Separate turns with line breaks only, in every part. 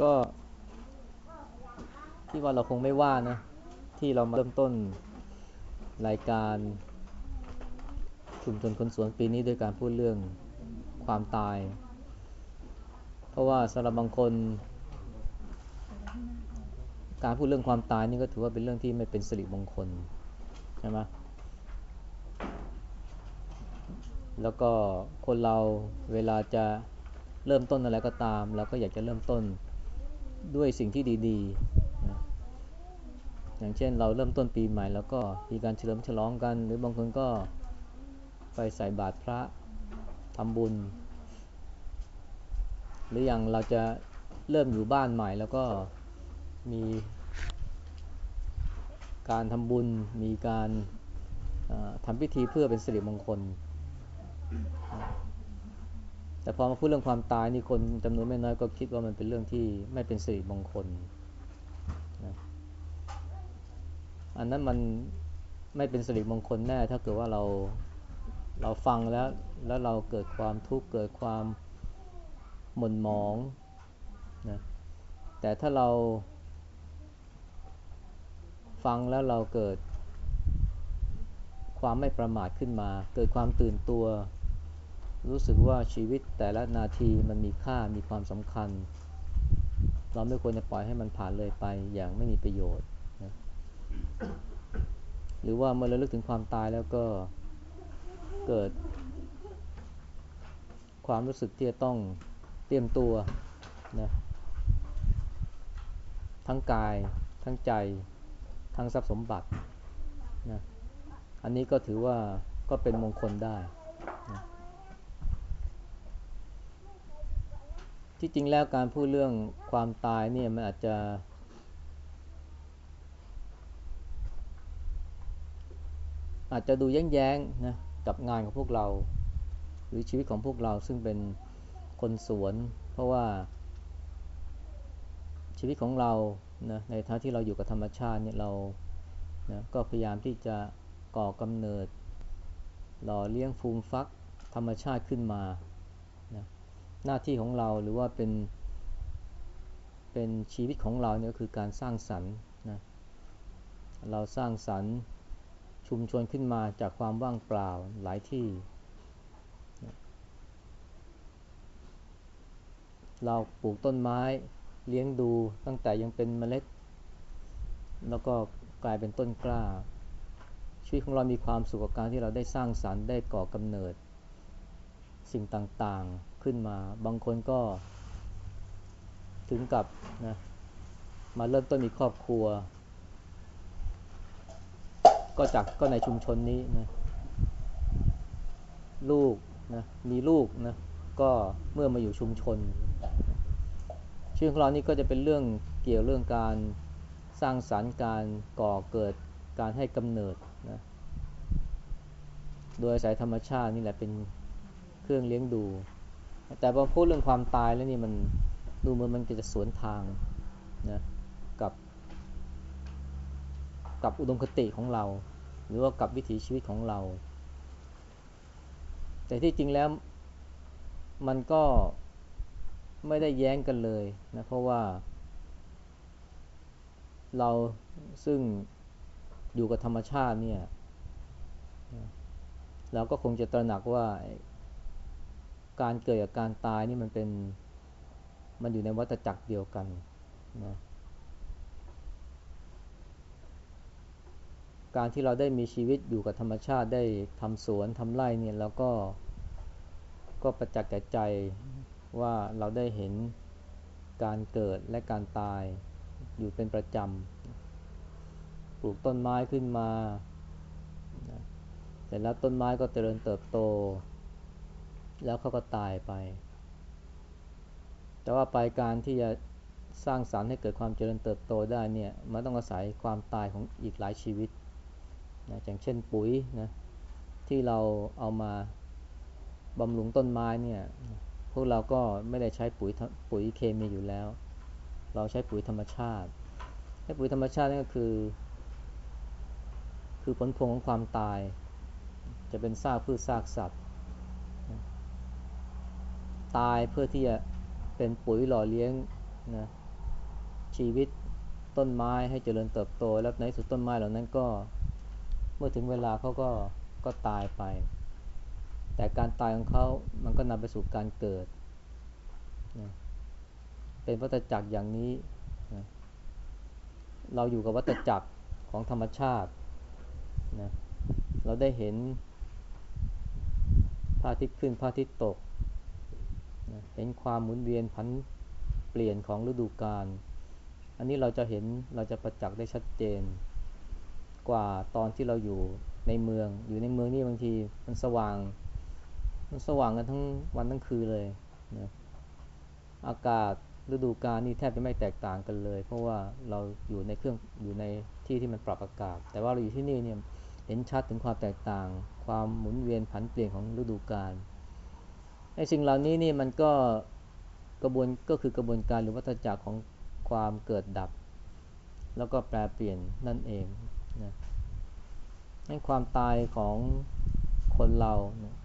ก็ที่ว่าเราคงไม่ว่านะ ที่เรามาเริ่มต้นรายการชุมชนคนสวนปีนี้ด้วยการพูดเรื่องความตาย เพราะว่าสำหรับบางคน การพูดเรื่องความตายนี่ก็ถือว่าเป็นเรื่องที่ไม่เป็นสิริมงคลใช่ไหมแล้วก็คนเราเวลาจะเริ่มต้นอะไรก็ตาม เราก็อยากจะเริ่มต้น ด้วยสิ่งที่ดีๆนะอย่างเช่นเราเริ่มต้นปีใหม่ แล้วก็มีการเฉลิมฉลองกัน หรือบางคนก็ไปใส่บาตรพระทำบุญ หรืออย่างเราจะเริ่มอยู่บ้านใหม่ แล้วก็มีการทำบุญ มีการทำพิธีเพื่อเป็นสิริมงคล แต่พอมาพูดเรื่องความตายนี่คนจำนวนไม่น้อยก็คิดว่ามันเป็นเรื่องที่ไม่เป็นสิริมงคลนะอันนั้นมันไม่เป็นสิริมงคลแน่ถ้าเกิดว่าเราเราฟังแล้วแล้วเราเกิดความทุกข์เกิดความหม่นหมองนะแต่ถ้าเราฟังแล้วเราเกิดความไม่ประมาทขึ้นมา เกิดความตื่นตัว รู้สึกว่าชีวิตแต่ละนาทีมันมีค่ามีความสำคัญ เราไม่ควรจะปล่อยให้มันผ่านเลยไปอย่างไม่มีประโยชน์นะหรือว่าเมื่อเราลึกถึงความตายแล้วก็เกิด ความรู้สึกที่จะต้องเตรียมตัวนะทั้งกาย ทั้งใจ ทั้งทรัพย์สมบัตินะอันนี้ก็ถือว่าก็เป็นมงคลได้นะ ที่จริงแล้วการพูดเรื่องความตายเนี่ยมันอาจจะ อาจจะดูแย้งๆนะกับงานของพวกเรา หรือชีวิตของพวกเราซึ่งเป็นคนสวน เพราะว่า ชีวิตของเรานะในท่าที่เราอยู่กับธรรมชาติเนี่ยเรานะก็พยายามที่จะก่อกำเนิด หล่อเลี้ยงฟูมฟักธรรมชาติขึ้นมา หน้าที่ของเราหรือว่าเป็น เป็นชีวิตของเราเนี่ยก็คือการสร้างสรรค์นะเราสร้างสรรค์ชุมชนขึ้นมาจากความว่างเปล่าหลายที่ เราปลูกต้นไม้เลี้ยงดูตั้งแต่ยังเป็นเมล็ด แล้วก็กลายเป็นต้นกล้า ชีวิตของเรามีความสุขกับการที่เราได้สร้างสารรค์ได้ก่อกำเนิด สิ่งต่างๆ ขึ้นมา บางคนก็ถึงกับนะมาเริ่มต้นมีครอบครัว ก็จากก็ในชุมชนนี้นะลูกนะมีลูกนะก็เมื่อมาอยู่ชุมชนชีวิตของเรานี่ก็จะเป็นเรื่องเกี่ยวเรื่องการสร้างสารรค์การก่อเกิดการให้กำเนิดนะโดยอาศัยธรรมชาตินี่แหละเป็นเครื่องเลี้ยงดู แต่พอพูดเรื่องความตายแล้วนี่มันดูเหมือนมันจะสวนทางนะกับ กับอุดมคติของเรา หรือว่ากับวิถีชีวิตของเรา แต่ที่จริงแล้วมันก็ไม่ได้แย้งกันเลยนะเพราะว่า เราซึ่งอยู่กับธรรมชาติเนี่ย เราก็คงจะตระหนักว่า การเกิดกับการตายนี่มันเป็นมันอยู่ในวัฏจักรเดียวกันนะการที่เราได้มีชีวิตอยู่กับธรรมชาติได้ทำสวนทำไร่เนี่ยแล้วก็ก็ประจักษ์แก่ใจว่าเราได้เห็นการเกิดและการตายอยู่เป็นประจำ ปลูกต้นไม้ขึ้นมา เสร็จแล้วต้นไม้ก็เจริญเติบโต แล้วเขาก็ตายไป แต่ว่าไปการที่จะสร้างสารรค์ให้เกิดความเจริญเติบโตได้เนี่ย มันต้องอาศัยความตายของอีกหลายชีวิตนะอย่างเช่นปุ๋ยนะที่เราเอามาบำรุงต้นไม้เนี่ย พวกเราก็ไม่ได้ใช้ปุ๋ยปุ๋ยเคมีอยู่แล้ว เราใช้ปุ๋ยธรรมชาติให้ปุ๋ยธรรมชาตินั่นก็คือ คือผลพวงของความตาย จะเป็นซากพืชซากสัตว์ ตายเพื่อที่จะเป็นปุ๋ยหล่อเลี้ยงนะชีวิตต้นไม้ให้เจริญเติบโต แล้วในสุดต้นไม้เหล่านั้นก็เมื่อถึงเวลาเขาก็ก็ตายไป แต่การตายของเขามันก็นำไปสู่การเกิดนะเป็นวัฏจักรอย่างนี้นะเราอยู่กับวัฏจักรของธรรมชาตินะเราได้เห็นพระอาทิตย์ขึ้นพระอาทิตย์ตก เห็นความหมุนเวียนพันเปลี่ยนของฤดูกาล อันนี้เราจะเห็นเราจะประจักษ์ได้ชัดเจน กว่าตอนที่เราอยู่ในเมือง อยู่ในเมืองนี่บางทีมันสว่าง มันสว่างกันทั้งวันทั้งคืนเลยนะอากาศฤดูกาลนี่แทบจะไม่แตกต่างกันเลย เพราะว่าเราอยู่ในเครื่องอยู่ในที่ที่มันปรับอากาศ แต่ว่าเราอยู่ที่นี่เนี่ยเห็นชัดถึงความแตกต่าง ความหมุนเวียนผันเปลี่ยนของฤดูกาล ไอ้สิ่งเหล่านี้นี่มันก็กระบวนก็คือกระบวนการหรือวัฏจักรของความเกิดดับ แล้วก็แปลเปลี่ยนนั่นเองนะนั่นความตายของคนเรานะ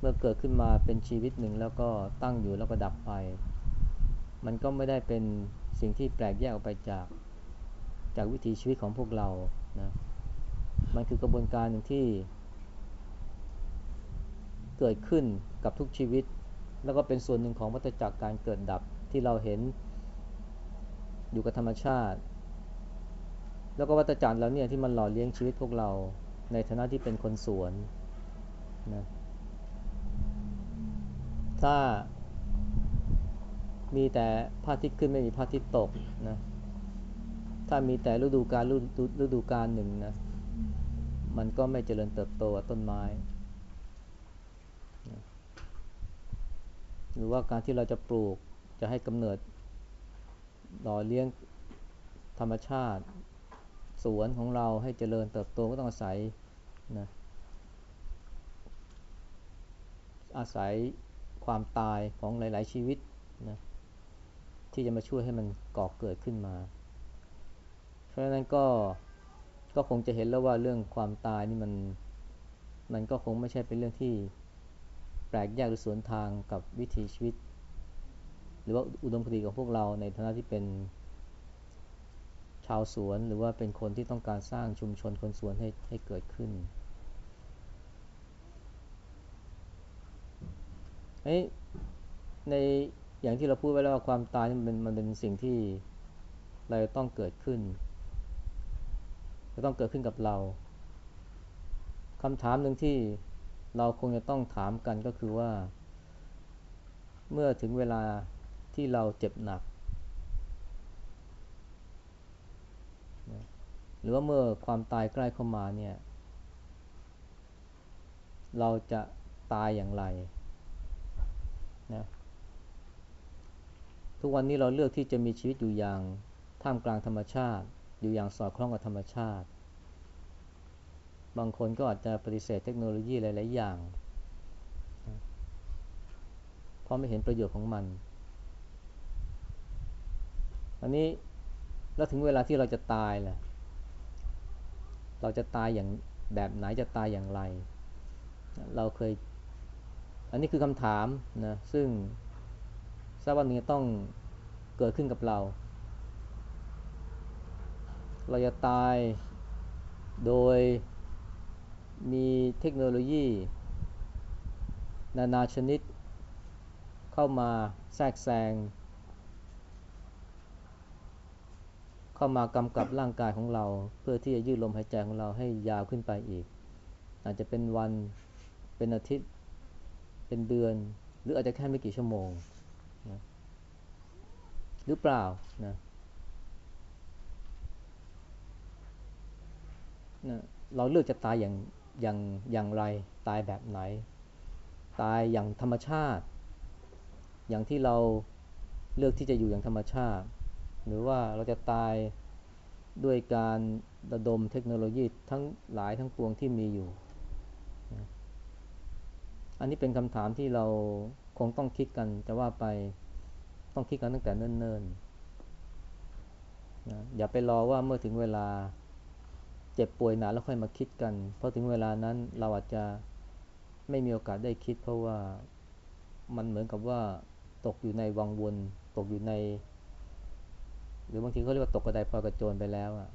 เมื่อเกิดขึ้นมาเป็นชีวิตหนึ่งแล้วก็ตั้งอยู่แล้วก็ดับไป มันก็ไม่ได้เป็นสิ่งที่แปลกแยกออกไปจากจากวิถีชีวิตของพวกเรานะมันคือกระบวนการหนึ่งที่ เกิดขึ้นกับทุกชีวิต แล้วก็เป็นส่วนหนึ่งของวัฏจักรการเกิดดับที่เราเห็นอยู่กับธรรมชาติ แล้วก็วัฏจักรแล้วเนี่ยที่มันหล่อเลี้ยงชีวิตพวกเราในฐานะที่เป็นคนสวนนะถ้ามีแต่พระอาทิตย์ขึ้นไม่มีพระอาทิตย์ตกนะถ้ามีแต่ฤดูกาลฤดูกาลหนึ่งนะมันก็ไม่เจริญเติบโตต้นไม้ หรือว่าการที่เราจะปลูกจะให้กำเนิดหล่อเลี้ยงธรรมชาติ สวนของเราให้เจริญเติบโตก็ต้องอาศัยนะอาศัยความตายของหลาย ๆ ชีวิตนะที่จะมาช่วยให้มันก่อเกิดขึ้นมา เพราะฉะนั้นก็ก็คงจะเห็นแล้วว่าเรื่องความตายนี่มันมันก็คงไม่ใช่เป็นเรื่องที่ แปลกแยกหรือสวนทางกับวิถีชีวิต หรือว่าอุดมคติของพวกเราในฐานะที่เป็นชาวสวนหรือว่าเป็นคนที่ต้องการสร้างชุมชนคนสวนให้ให้เกิดขึ้นในอย่างที่เราพูดไว้แล้วว่าความตายมันมันเป็นสิ่งที่เราต้องเกิดขึ้นจะต้องเกิดขึ้นกับเราคำถามหนึ่งที่ เราคงจะต้องถามกันก็คือว่า เมื่อถึงเวลาที่เราเจ็บหนัก หรือว่าเมื่อความตายใกล้เข้ามาเนี่ย เราจะตายอย่างไรนะทุกวันนี้เราเลือกที่จะมีชีวิตอยู่อย่างท่ามกลางธรรมชาติ อยู่อย่างสอดคล้องกับธรรมชาติ บางคนก็อาจจะปฏิเสธเทคโนโลยีหลาย ๆ อย่าง เพราะไม่เห็นประโยชน์ของมัน อันนี้แล้วถึงเวลาที่เราจะตายแหละเราจะตายอย่างแบบไหนจะตายอย่างไร เราเคย อันนี้คือคำถามนะ ซึ่งสักวันนี้ต้องเกิดขึ้นกับเรา เราจะตายโดย มีเทคโนโลยี นานาชนิด เข้ามาแทรกแซง เข้ามากำกับร่างกายของเรา เพื่อที่จะยืดลมหายใจของเราให้ยาวขึ้นไปอีก อาจจะเป็นวันเป็นอาทิตย์ เป็นเดือน หรืออาจจะแค่ไม่กี่ชั่วโมงนะหรือเปล่านะนะเราเลือกจะตายอย่าง อย่างอย่างไรตายแบบไหน ตายอย่างธรรมชาติ อย่างที่เราเลือกที่จะอยู่อย่างธรรมชาติ หรือว่าเราจะตายด้วยการระดมเทคโนโลยีทั้งหลายทั้งปวงที่มีอยู่ อันนี้เป็นคำถามที่เราคงต้องคิดกันจะว่าไปต้องคิดกันตั้งแต่เนิ่นๆนะอย่าไปรอว่าเมื่อถึงเวลา เจ็บป่วยหนาแล้วค่อยมาคิดกัน เพราะถึงเวลานั้นเราอาจจะไม่มีโอกาสได้คิด เพราะว่ามันเหมือนกับว่าตกอยู่ในวังวน ตกอยู่ใน หรือบางทีเขาเรียกว่าตกกระไดพลอยกระโจนไปแล้วอะ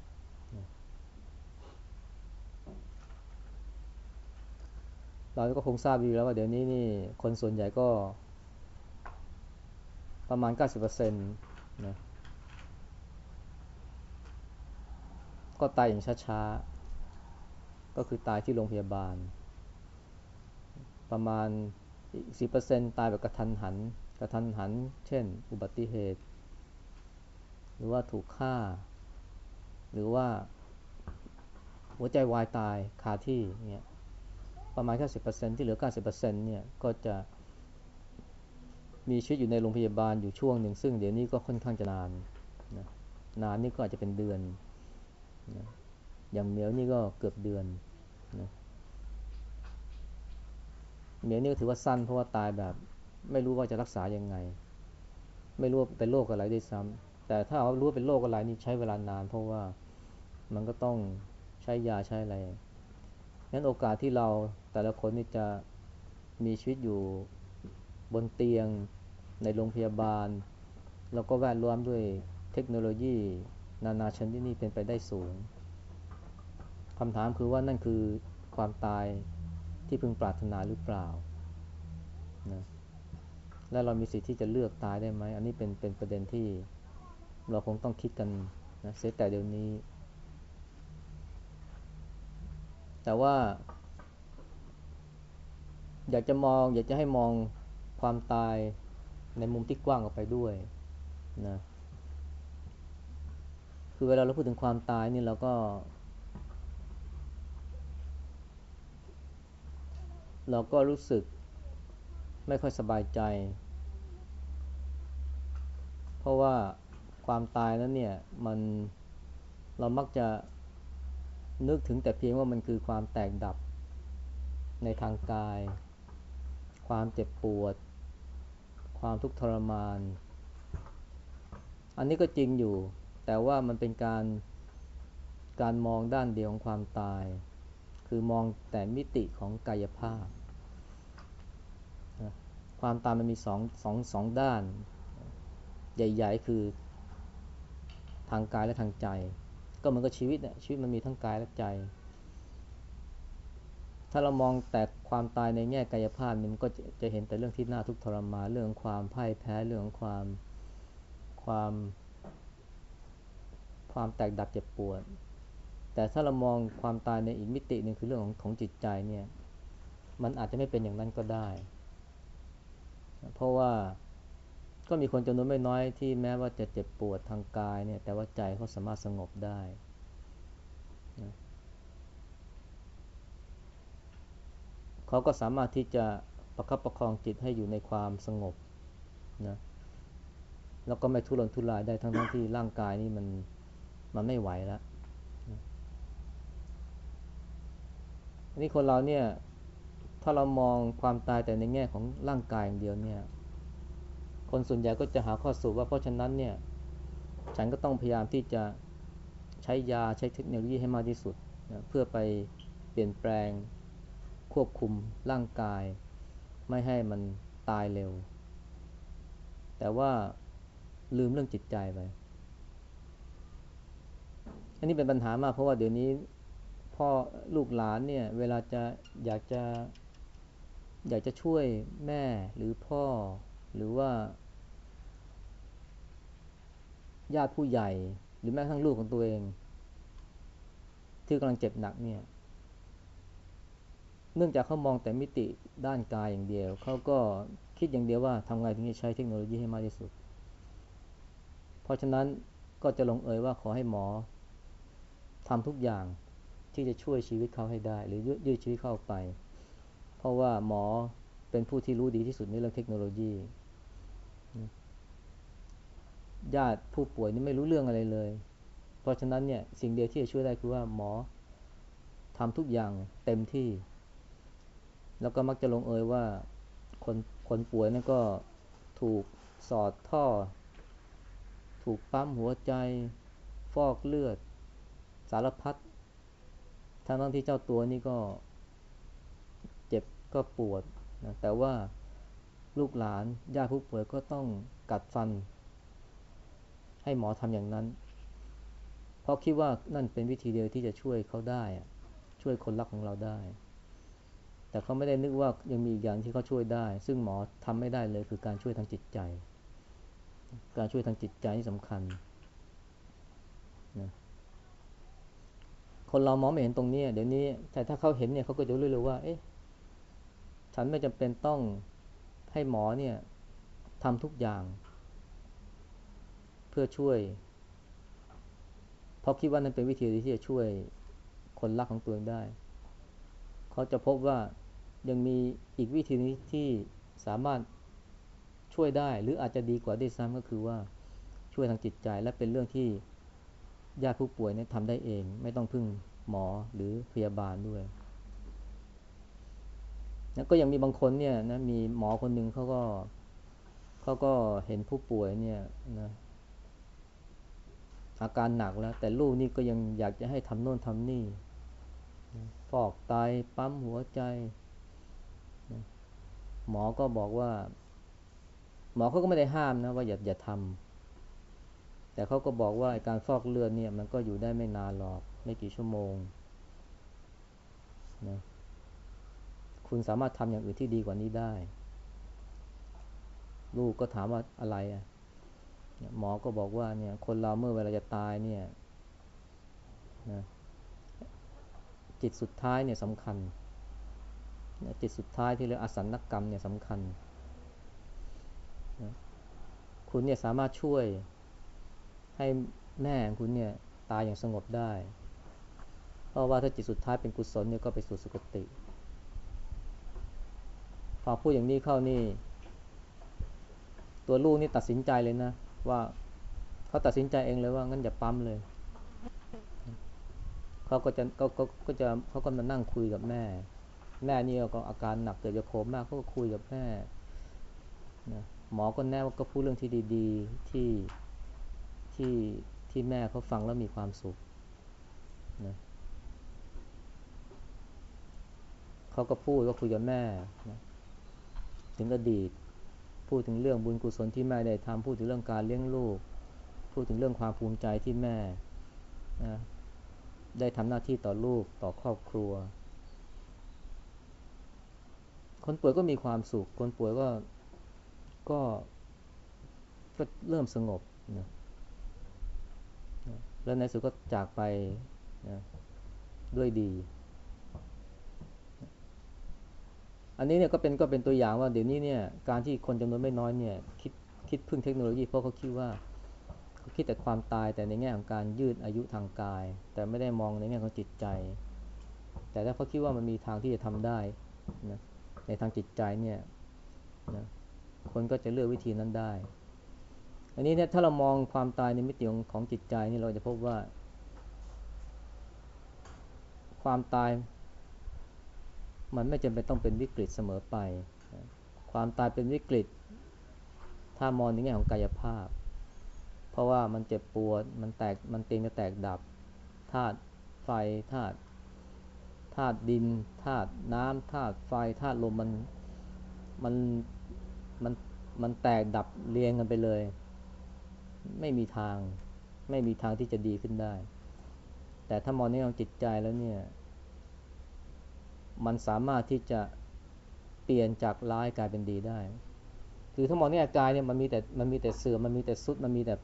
เราก็คงทราบอยู่แล้วว่าเดี๋ยวนี้นี่คนส่วนใหญ่ก็ประมาณ 90%นะ ก็ตายอย่างช้าๆ ก็คือตายที่โรงพยาบาล ประมาณ10%ตายแบบกระทันหัน กระทันหัน เช่น อุบัติเหตุ หรือว่าถูกฆ่า หรือว่าหัวใจวายตายคาที่เนี่ยประมาณแค่สิที่เหลือ 90%เนี่ยก็จะมีชีวิตอยู่ในโรงพยาบาลอยู่ช่วงหนึ่งซึ่งเดี๋ยวนี้ก็ค่อนข้างจะนานนะนานนี่ก็อาจจะเป็นเดือน นะอย่างเหมียวนี่ก็เกือบเดือนนะเหมียวนี่ถือว่าสั้นเพราะว่าตายแบบ ไม่รู้ว่าจะรักษายังไง ไม่รู้ว่าเป็นโรคอะไรด้วยซ้ำแต่ถ้าเรารู้ว่าเป็นโรคอะไรนี่ใช้เวลานาน เพราะว่ามันก็ต้องใช้ยาใช้อะไรงั้นโอกาสที่เราแต่ละคนนี่จะมีชีวิตอยู่บนเตียงในโรงพยาบาล แล้วก็แวดล้อมด้วยเทคโนโลยี นานาชนิดนี้เป็นไปได้สูงคำถามคือว่านั่นคือความตายที่พึงปรารถนาหรือเปล่านะและเรามีสิทธิ์ที่จะเลือกตายได้ไหม อันนี้เป็นเป็นประเด็นที่เราคงต้องคิดกันนะเสียแต่เดี๋ยวนี้ แต่ว่า อยากจะมอง อยากจะให้มองความตายในมุมที่กว้างออกไปด้วยนะ คือเวลาเราพูดถึงความตายนี่เราก็ เราก็รู้สึกไม่ค่อยสบายใจ เพราะว่าความตายนั้นเนี่ยมันเรามักจะนึกถึงแต่เพียงว่ามันคือความแตกดับในทางกาย ความเจ็บปวด ความทุกข์ทรมาน อันนี้ก็จริงอยู่ แต่ว่ามันเป็นการการมองด้านเดียวของความตาย คือมองแต่มิติของกายภาพ ความตายมันมีสองสองสองด้าน ใหญ่ ๆ คือทางกายและทางใจ ก็เหมือนกับชีวิตเนี่ยชีวิตมันมีทั้งกายและใจ ถ้าเรามองแต่ความตายในแง่กายภาพนี่มันก็จะเห็นแต่เรื่องที่น่าทุกข์ทรมานเรื่องความพ่ายแพ้เรื่องความความ ความแตกดับเจ็บปวด แต่ถ้าเรามองความตายในอีกมิติหนึ่งคือเรื่องของของจิตใจเนี่ยมันอาจจะไม่เป็นอย่างนั้นก็ได้ เพราะว่าก็มีคนจำนวนไม่น้อยที่แม้ว่าจะเจ็บปวดทางกายเนี่ยแต่ว่าใจเขาสามารถสงบได้เขาก็สามารถที่จะประคับประคองจิตให้อยู่ในความสงบนะแล้วก็ไม่ทุรนทุรายได้ทั้งทั้งที่ร่างกายนี่มัน มันไม่ไหวแล้วนี่คนเราเนี่ย ถ้าเรามองความตายแต่ในแง่ของร่างกายอย่างเดียวเนี่ย คนส่วนใหญ่ก็จะหาข้อสรุปว่าเพราะฉะนั้นเนี่ย ฉันก็ต้องพยายามที่จะใช้ยาใช้เทคโนโลยีให้มากที่สุดนะเพื่อไปเปลี่ยนแปลงควบคุมร่างกาย ไม่ให้มันตายเร็ว แต่ว่าลืมเรื่องจิตใจไป อันนี้เป็นปัญหามากเพราะว่าเดี๋ยวนี้พ่อลูกหลานเนี่ยเวลาจะอยากจะอยากจะช่วยแม่หรือพ่อหรือว่า ญาติผู้ใหญ่ หรือแม้ทั้งลูกของตัวเอง ที่กำลังเจ็บหนักเนี่ยเนื่องจากเขามองแต่มิติด้านกายอย่างเดียว เขาก็คิดอย่างเดียวว่าทำไงถึงจะใช้เทคโนโลยีให้มากที่สุด เพราะฉะนั้นก็จะลงเอยว่าขอให้หมอ ทำทุกอย่างที่จะช่วยชีวิตเขาให้ได้ หรือยืดชีวิตเข้าไป เพราะว่าหมอเป็นผู้ที่รู้ดีที่สุดในเรื่องเทคโนโลยีญาติผู้ป่วยนี่ไม่รู้เรื่องอะไรเลย เพราะฉะนั้นเนี่ยสิ่งเดียวที่จะช่วยได้คือว่าหมอทำทุกอย่างเต็มที่ แล้วก็มักจะลงเอยว่าคนคนป่วยนั่นก็ถูกสอดท่อ ถูกปั๊มหัวใจ ฟอกเลือด สารพัดทั้งทั้งที่เจ้าตัวนี่ก็เจ็บก็ปวดนะแต่ว่าลูกหลานญาติผู้ป่วยก็ต้องกัดฟัน ให้หมอทำอย่างนั้น เพราะคิดว่านั่นเป็นวิธีเดียวที่จะช่วยเขาได้ ช่วยคนรักของเราได้ แต่เขาไม่ได้นึกว่ายังมีอีกอย่างที่เขาช่วยได้ ซึ่งหมอทำไม่ได้เลยคือการช่วยทางจิตใจ การช่วยทางจิตใจที่สำคัญนะ คนเรามองไม่เห็นตรงนี้เดี๋ยวนี้ แต่ถ้าเขาเห็นเนี่ยเขาก็จะรู้เลยว่า เอ๊ะ ฉันไม่จำเป็นต้องให้หมอเนี่ยทำทุกอย่าง เพื่อช่วย เพราะคิดว่านั่นเป็นวิธีที่จะช่วยคนรักของตัวเองได้ เขาจะพบว่ายังมีอีกวิธีนี้ที่สามารถช่วยได้ หรืออาจจะดีกว่าได้ซ้ำก็คือว่าช่วยทางจิตใจและเป็นเรื่องที่ ญาติผู้ป่วยเนี่ยทำได้เอง ไม่ต้องพึ่งหมอหรือพยาบาลด้วยแล้วก็ยังมีบางคนเนี่ยนะมีหมอคนหนึ่งเขาก็เขาก็เห็นผู้ป่วยเนี่ยนะอาการหนักแล้ว แต่ลูกนี่ก็ยังอยากจะให้ทำโน่นทำนี่ฟอกไตปั๊มหัวใจ หมอก็บอกว่า หมอเขาก็ไม่ได้ห้ามนะว่าอย่าอย่าทำ แต่เขาก็บอกว่าการฟอกเลือดเนี่ยมันก็อยู่ได้ไม่นานหรอกไม่กี่ชั่วโมงนะคุณสามารถทำอย่างอื่นที่ดีกว่านี้ได้ ลูกก็ถามว่าอะไรอะหมอก็บอกว่าเนี่ยคนเราเมื่อเวลาจะตายเนี่ยนะจิตสุดท้ายเนี่ยสำคัญจิตสุดท้ายที่เรียกอสันนกรรมเนี่ยสำคัญนะคุณเนี่ยสามารถช่วย ให้แม่คุณเนี่ยตายอย่างสงบได้ เพราะว่าถ้าจิตสุดท้ายเป็นกุศลเนี่ยก็ไปสู่สุคติ พอพูดอย่างนี้เข้านี่ ตัวลูกนี่ตัดสินใจเลยนะ ว่าเขาตัดสินใจเองเลยว่างั้นอย่าปั๊มเลยเขาก็จะก็ก็ก็จะเขาก็มานั่งคุยกับแม่ แม่นี่ก็อาการหนักเกิดจะโคมมากเขาก็คุยกับแม่นะหมอก็แน่ว่าก็พูดเรื่องที่ดี ๆ ที่ ที่ที่แม่เขาฟังแล้วมีความสุขนะเขาก็พูดก็คุยกับแม่นะถึงอดีต พูดถึงเรื่องบุญกุศลที่แม่ได้ทำพูดถึงเรื่องการเลี้ยงลูก พูดถึงเรื่องความภูมิใจที่แม่นะได้ทำหน้าที่ต่อลูกต่อครอบครัว คนป่วยก็มีความสุข คนป่วยก็ก็ก็เริ่มสงบนะ แล้วในสุดก็จากไปนะด้วยดี อันนี้เนี่ยก็เป็นก็เป็นตัวอย่างว่าเดี๋ยวนี้เนี่ยการที่คนจำนวนไม่น้อยเนี่ยคิดคิดพึ่งเทคโนโลยีเพราะเขาคิดว่าเขาคิดแต่ความตายแต่ในแง่ของการยืดอายุทางกาย แต่ไม่ได้มองในแง่ของจิตใจ แต่ถ้าเขาคิดว่ามันมีทางที่จะทำได้นะในทางจิตใจเนี่ยนะคนก็จะเลือกวิธีนั้นได้ อันนี้เนี่ยถ้าเรามองความตายในมิติของของจิตใจนี่เราจะพบว่า ความตาย มันไม่จำเป็นต้องเป็นวิกฤตเสมอไป ความตายเป็นวิกฤต ถ้ามองในแง่ของกายภาพ เพราะว่ามันเจ็บปวดมันแตกมันเตียงจะแตกดับธาตุไฟธาตุธาตุดินธาตุน้ำธาตุไฟธาตุลมมันมันมันมันแตกดับเรียงกันไปเลย ไม่มีทาง ไม่มีทางที่จะดีขึ้นได้ แต่ถ้ามองในทางจิตใจแล้วเนี่ย มันสามารถที่จะเปลี่ยนจากร้ายกลายเป็นดีได้ คือทั้งหมดนี่กายเนี่ยมันมีแต่มันมีแต่เสื่อมมันมีแต่สุดมันมีแต่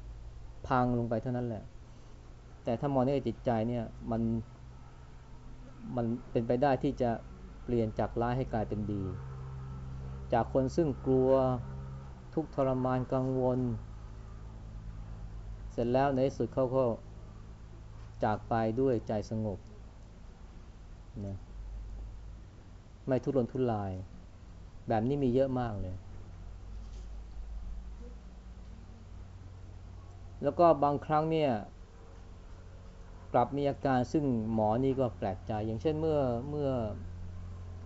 พังลงไปเท่านั้นแหละ แต่ถ้ามองในจิตใจเนี่ยมันมันเป็นไปได้ที่จะเปลี่ยนจากร้ายให้กลายเป็นดี จากคนซึ่งกลัวทุกทรมานกังวล ร็จแล้วในที่สุดเขาก็จากไปด้วยใจสงบนะไม่ทุรนทุราย แบบนี้มีเยอะมากเลย แล้วก็บางครั้งเนี่ย กลับมีอาการซึ่งหมอนี่ก็แปลกใจ อย่างเช่นเมื่อเมื่อ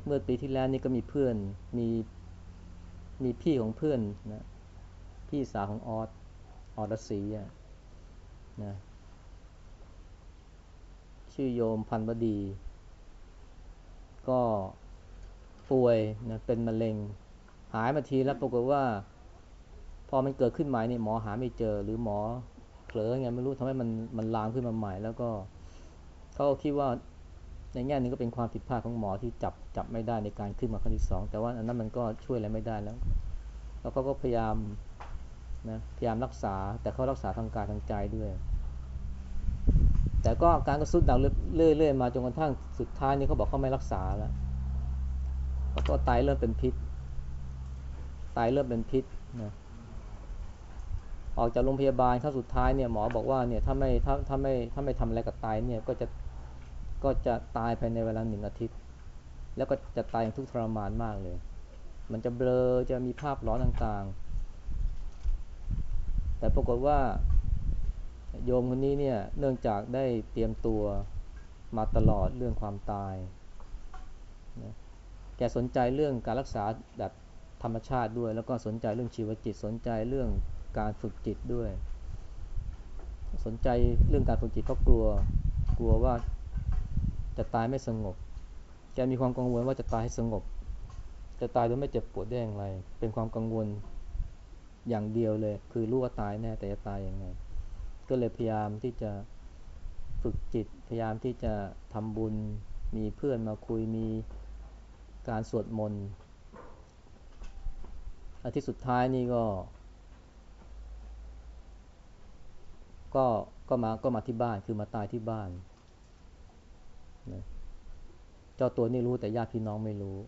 เมื่อปีที่แล้วนี่ก็มีเพื่อนมีมีพี่ของเพื่อนนะพี่สาวของออสออดสีอะ นะชื่อโยมพันบดี ก็ป่วยนะเป็นมะเร็ง หายมาทีแล้วปรากฏว่า พอมันเกิดขึ้นใหม่เนี่ยหมอหาไม่เจอ หรือหมอเผลอไงไม่รู้ทำให้มันมันลามขึ้นมาใหม่ แล้วก็เขาคิดว่าในแง่นึงก็เป็นความผิดพลาดของหมอที่จับจับไม่ได้ในการขึ้นมาครั้งที่สองแต่ว่าอันนั้นมันก็ช่วยอะไรไม่ได้แล้ว แล้วเขาก็พยายาม นะพยายามรักษาแต่เขารักษาทางกายทางใจด้วย แต่ก็อาการก็สุดดังเรื่อยๆมาจนกระทั่งสุดท้ายนี่เขาบอกเขาไม่รักษาแล้วเพราะไตเริ่มเป็นพิษไตเริ่มเป็นพิษนะออกจากโรงพยาบาลครั้งสุดท้ายเนี่ยหมอบอกว่าเนี่ยถ้าไม่ถ้าถ้าไม่ถ้าไม่ทำอะไรกับไตเนี่ยก็จะก็จะตายภายในเวลาหนึ่งอาทิตย์ แล้วก็จะตายอย่างทุกข์ทรมานมากเลย มันจะเบลอจะมีภาพร้อนต่างๆ แต่ปรากฏว่าโยมคนนี้เนี่ยเนื่องจากได้เตรียมตัวมาตลอดเรื่องความตายนะแกสนใจเรื่องการรักษาแบบธรรมชาติด้วย แล้วก็สนใจเรื่องชีวจิต สนใจเรื่องการฝึกจิตด้วย สนใจเรื่องการฝึกจิตเพราะกลัว กลัวว่าจะตายไม่สงบ แกมีความกังวลว่าจะตายให้สงบ จะตายโดยไม่เจ็บปวดได้อย่างไร เป็นความกังวล อย่างเดียวเลย คือรู้ว่าตายแน่แต่จะตายยังไง ก็เลยพยายามที่จะฝึกจิต พยายามที่จะทำบุญ มีเพื่อนมาคุย มีการสวดมนต์อาทิตย์สุดท้ายนี่ก็ ก็ก็มาก็มาที่บ้านคือมาตายที่บ้าน เจ้าตัวนี่รู้แต่ญาติพี่น้องไม่รู้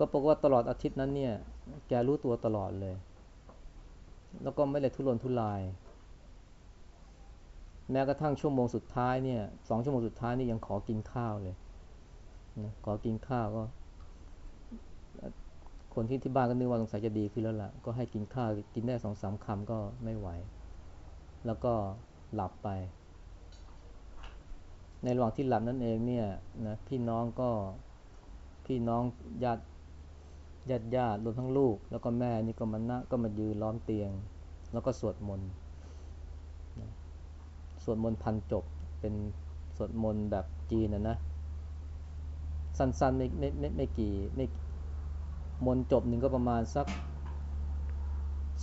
ก็ปรากว่าตลอดอาทิตย์นั้นเนี่ยแกรู้ตัวตลอดเลย แล้วก็ไม่ได้ทุรนทุราย แม้กระทั่งชั่วโมงสุดท้ายเนี่ยสองชั่วโมงสุดท้ายนี่ยังขอกินข้าวเลยนะขอกินข้าวก็ คนที่ที่บ้านก็นึกว่าสงสัยจะดีขึ้นแล้วล่ะ ก็ให้กินข้าวกินได้สองสามคำก็ไม่ไหว แล้วก็หลับไป ในระหว่างที่หลับนั่นเองเนี่ยนะพี่น้องก็พี่น้องญาติ ญาติญาติรวมทั้งลูก แล้วก็แม่นี่ก็มานะก็มายืนล้อมเตียง แล้วก็สวดมนต์สวดมนต์พันจบเป็นสวดมนต์แบบจีนนะนะ สั้นๆไม่ไม่ไม่ไม่กี่ไม่มนต์จบหนึ่งก็ประมาณสัก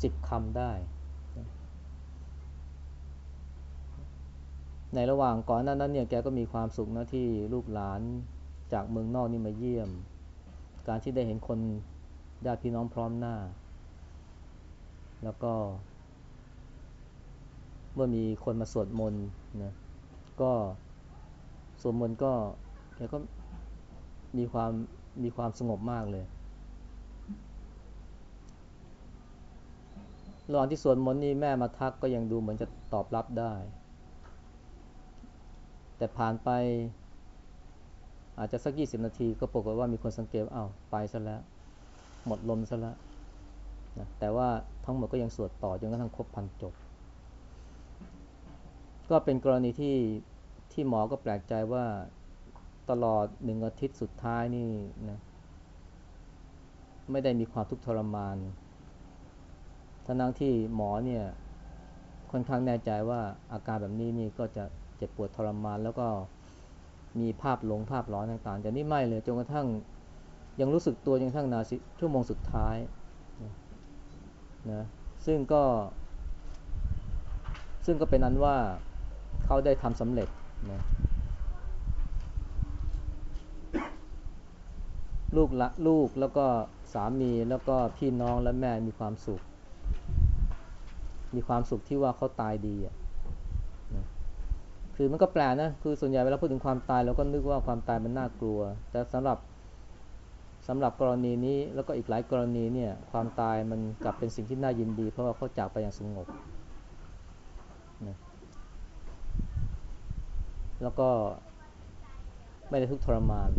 สิบคำได้ ในระหว่างก่อนนั้นนั้นเนี่ยแกก็มีความสุขนะที่ลูกหลานจากเมืองนอกนี่มาเยี่ยม การที่ได้เห็นคนญาติพี่น้องพร้อมหน้า แล้วก็ เมื่อมีคนมาสวดมนต์นะก็สวดมนต์ก็แกก็มีความมีความสงบมากเลยระหว่างที่สวดมนต์นี่แม่มาทักก็ยังดูเหมือนจะตอบรับได้ แต่ผ่านไป อาจจะสักยี่สิบนาทีก็ปรากฏว่ามีคนสังเกตอ้าวไปซะแล้ว หมดลมซะแล้วนะแต่ว่าทั้งหมดก็ยังสวดต่อจนกระทั่งครบพันจบ ก็เป็นกรณีที่ที่หมอก็แปลกใจว่าตลอดหนึ่งอาทิตย์สุดท้ายนี่นะไม่ได้มีความทุกข์ทรมานทั้งที่หมอเนี่ยค่อนข้างแน่ใจว่าอาการแบบนี้นี่ก็จะเจ็บปวดทรมานแล้วก็ มีภาพหลงภาพร้อนต่างๆแต่นี่ไม่เลยจนกระทั่งยังรู้สึกตัวจนกระทั่งนาทีชั่วโมงสุดท้ายนะซึ่งก็ ซึ่งก็เป็นนั้นว่าเขาได้ทำสำเร็จนะลูกละลูกแล้วก็สามีแล้วก็พี่น้องและแม่มีความสุข มีความสุขที่ว่าเขาตายดีอะ คือมันก็แปลนะ คือส่วนใหญ่เวลาพูดถึงความตายเราก็นึกว่าความตายมันน่ากลัว แต่สำหรับสำหรับกรณีนี้แล้วก็อีกหลายกรณีเนี่ย ความตายมันกลับเป็นสิ่งที่น่ายินดี เพราะว่าเขาจากไปอย่างสงบนะแล้วก็ไม่ได้ทุกทรมาน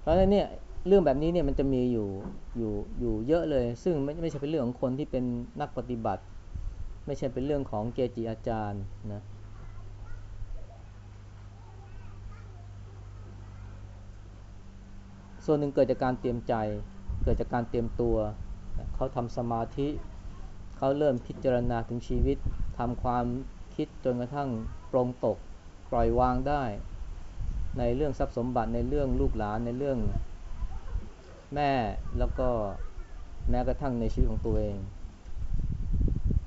เพราะฉะนั้นเนี่ยเรื่องแบบนี้เนี่ยมันจะมีอยู่อยู่อยู่เยอะเลย ซึ่งไม่ไม่ใช่เป็นเรื่องของคนที่เป็นนักปฏิบัติ ไม่ใช่เป็นเรื่องของเกจิอาจารย์นะ ส่วนหนึ่งเกิดจากการเตรียมใจ เกิดจากการเตรียมตัว เขาทำสมาธิ เขาเริ่มพิจารณาถึงชีวิตทำความคิดจนกระทั่งปรงตก ปล่อยวางได้ ในเรื่องทรัพย์สมบัติในเรื่องลูกหลานในเรื่องแม่แล้วก็แม้กระทั่งในชีวิตของตัวเอง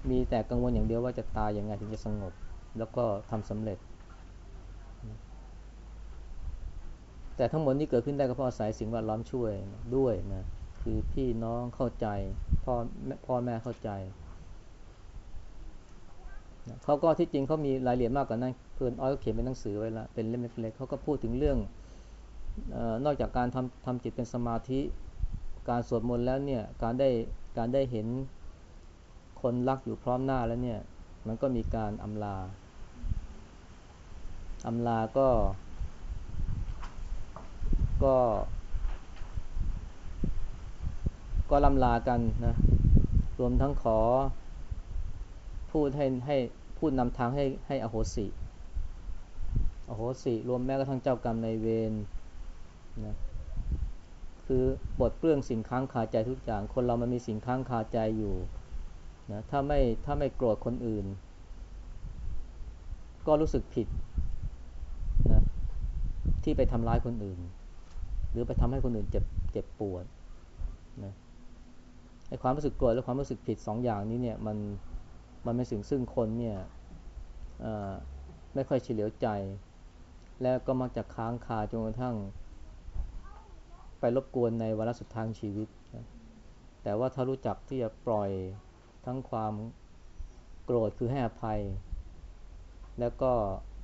มีแต่กังวลอย่างเดียวว่าจะตายยังไงถึงจะสงบ แล้วก็ทำสำเร็จ แต่ทั้งหมดนี้เกิดขึ้นได้ก็เพราะอาศัยสิ่งแวดล้อมช่วยด้วยนะคือพี่น้องเข้าใจพ่อพ่อแม่เข้าใจเขาก็ที่จริงเขามีรายละเอียดมากกว่านั้นเพื่อนอ้อยเขียนเป็นหนังสือไว้ละเป็นเล่มเล็กๆเขาก็พูดถึงเรื่องนอกจากการทำทำจิตเป็นสมาธิ การสวดมนต์แล้วเนี่ยการได้การได้เห็นคนรักอยู่พร้อมหน้าแล้วเนี่ยมันก็มีการอำลาอำลาก็ ก็ ก็ลำลากันนะ รวมทั้งขอ พูดให้ให้พูดนำทางให้ให้อโหสิอโหสิ รวมแม้กระทั่งเจ้ากรรมในเวรนะคือบทเปลื้องสิ่งค้างคาใจทุกอย่าง คนเรามันมีสิ่งค้างคาใจอยู่นะถ้าไม่ถ้าไม่โกรธคนอื่น ก็รู้สึกผิดนะที่ไปทำร้ายคนอื่น หรือไปทำให้คนอื่นเจ็บเจ็บปวดนะไอความรู้สึกโกรธและความรู้สึกผิดสองอย่างนี้เนี่ยมันมันเป็นสิ่งซึ่งคนเนี่ยไม่ค่อยเฉลียวใจ แล้วก็มักจะค้างคาจนกระทั่ง ไปรบกวนในวาระสุดท้ายชีวิตแต่ว่าถ้ารู้จักที่จะปล่อยทั้งความโกรธคือให้อภัย แล้วก็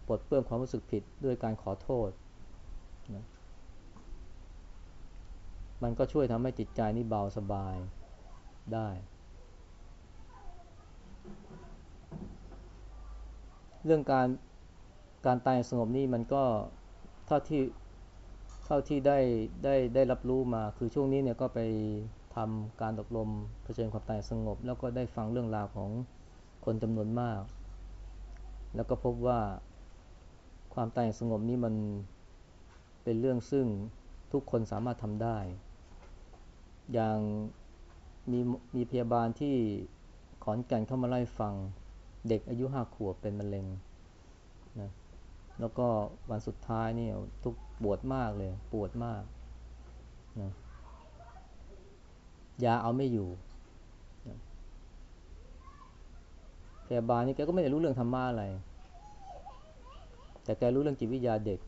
ปลดเปลื้องความรู้สึกผิดด้วยการขอโทษนะ มันก็ช่วยทำให้จิตใจนี่เบาสบายได้ เรื่องการการตายสงบนี่มันก็เท่าที่เท่าที่ได้ได้ได้รับรู้มา คือช่วงนี้เนี่ยก็ไปทำการอบรมเผชิญความตายสงบ แล้วก็ได้ฟังเรื่องราวของคนจำนวนมาก แล้วก็พบว่าความตายสงบนี้มันเป็นเรื่องซึ่งทุกคนสามารถทำได้ อย่างมีมีพยาบาลที่ขอนแก่นเข้ามาไล่ฟัง เด็กอายุห้าขวบเป็นมะเร็งนะแล้วก็วันสุดท้ายนี่ทุกปวดมากเลยปวดมากนะยาเอาไม่อยู่นะพยาบาลนี่แกก็ไม่ได้รู้เรื่องธรรมะอะไร แต่แกรู้เรื่องจิตวิทยาเด็ก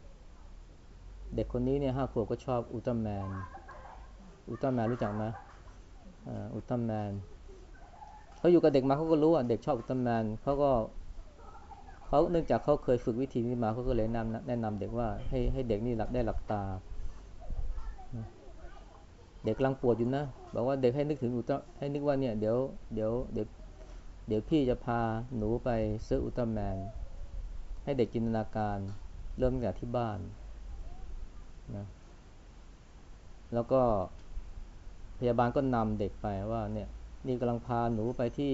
เด็กคนนี้เนี่ยห้าขวบก็ชอบอุลตร้าแมน อุลตร้าแมนรู้จักไหมอุลตร้าแมนเขาอยู่กับเด็กมาเขาก็รู้อะเด็กชอบอุลตร้าแมนเขาก็เขาเนื่องจากเขาเคยฝึกวิธีนี้มาเขาก็เลยแนะนำแนะนำเด็กว่าให้ให้เด็กนี่หลับได้หลับตา เด็กกำลังปวดอยู่นะบอกว่าเด็กให้นึกถึงอุตให้นึกว่าเนี่ยเดี๋ยวเดี๋ยวเดี๋ยวเดี๋ยวพี่จะพาหนูไปซื้ออุลตร้าแมนให้เด็กจินตนาการเริ่มจากที่บ้านนะแล้วก็ พยาบาลก็นำเด็กไปว่าเนี่ยนี่กำลังพาหนูไปที่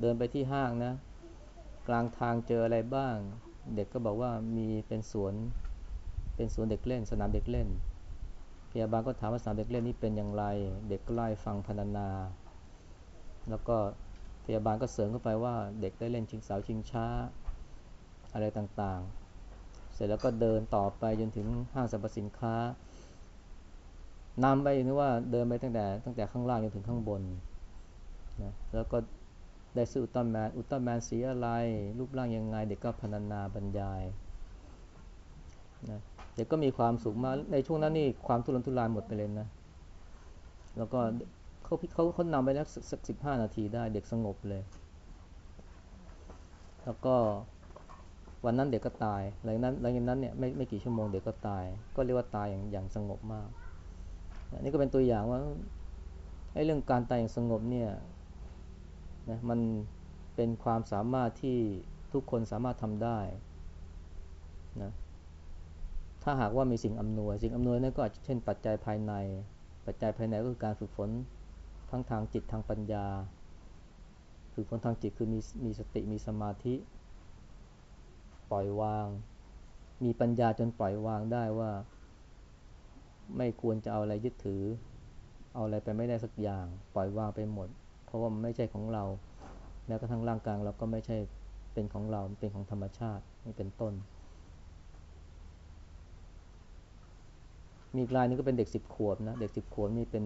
เดินไปที่ห้างนะ กลางทางเจออะไรบ้าง เด็กก็บอกว่ามีเป็นสวนเป็นสวนเด็กเล่น สนามเด็กเล่น พยาบาลก็ถามว่าสนามเด็กเล่นนี้เป็นอย่างไร เด็กก็ไล่ฟังพรรณนา แล้วก็พยาบาลก็เสริมเข้าไปว่าเด็กได้เล่นชิงสาวชิงช้าอะไรต่างๆ เสร็จแล้วก็เดินต่อไปจนถึงห้างสรรพสินค้า นำไปนึกว่าเดินไปตั้งแต่ตั้งแต่ข้างล่างจนถึงข้างบนนะแล้วก็ได้ซื้ออุลตร้าแมนอุลตร้าแมนสีอะไร รูปร่างยังไง เด็กก็พนันนาบรรยายนะเด็กก็มีความสุขมาในช่วงนั้นนี่ความทุรนทุรายหมดไปเลยนะ แล้วก็เขาเขาเขานำไปแล้วสักสิบห้านาทีได้เด็กสงบเลย แล้วก็วันนั้นเด็กก็ตาย หลังนั้นหลังจากนั้นเนี่ยไม่ไม่กี่ชั่วโมงเด็กก็ตาย ก็เรียกว่าตายอย่างอย่างสงบมาก นี่ก็เป็นตัวอย่างว่าไอ้เรื่องการตายอย่างสงบเนี่ยนะมันเป็นความสามารถที่ทุกคนสามารถทำได้นะถ้าหากว่ามีสิ่งอำนวย สิ่งอำนวยนั่นก็อาจจะเช่นปัจจัยภายใน ปัจจัยภายในก็คือการฝึกฝนทั้งทางจิตทางปัญญา ฝึกฝนทางจิตคือมีมีสติมีสมาธิ ปล่อยวาง มีปัญญาจนปล่อยวางได้ว่า ไม่ควรจะเอาอะไรยึดถือ เอาอะไรไปไม่ได้สักอย่าง ปล่อยวางไปหมด เพราะว่ามันไม่ใช่ของเรา แม้กระทั่งร่างกายเราก็ไม่ใช่เป็นของเรา เป็นของธรรมชาตินี่เป็นต้น มีรายนึงก็เป็นเด็กสิบขวบนะ เด็กสิบขวบนี่เป็น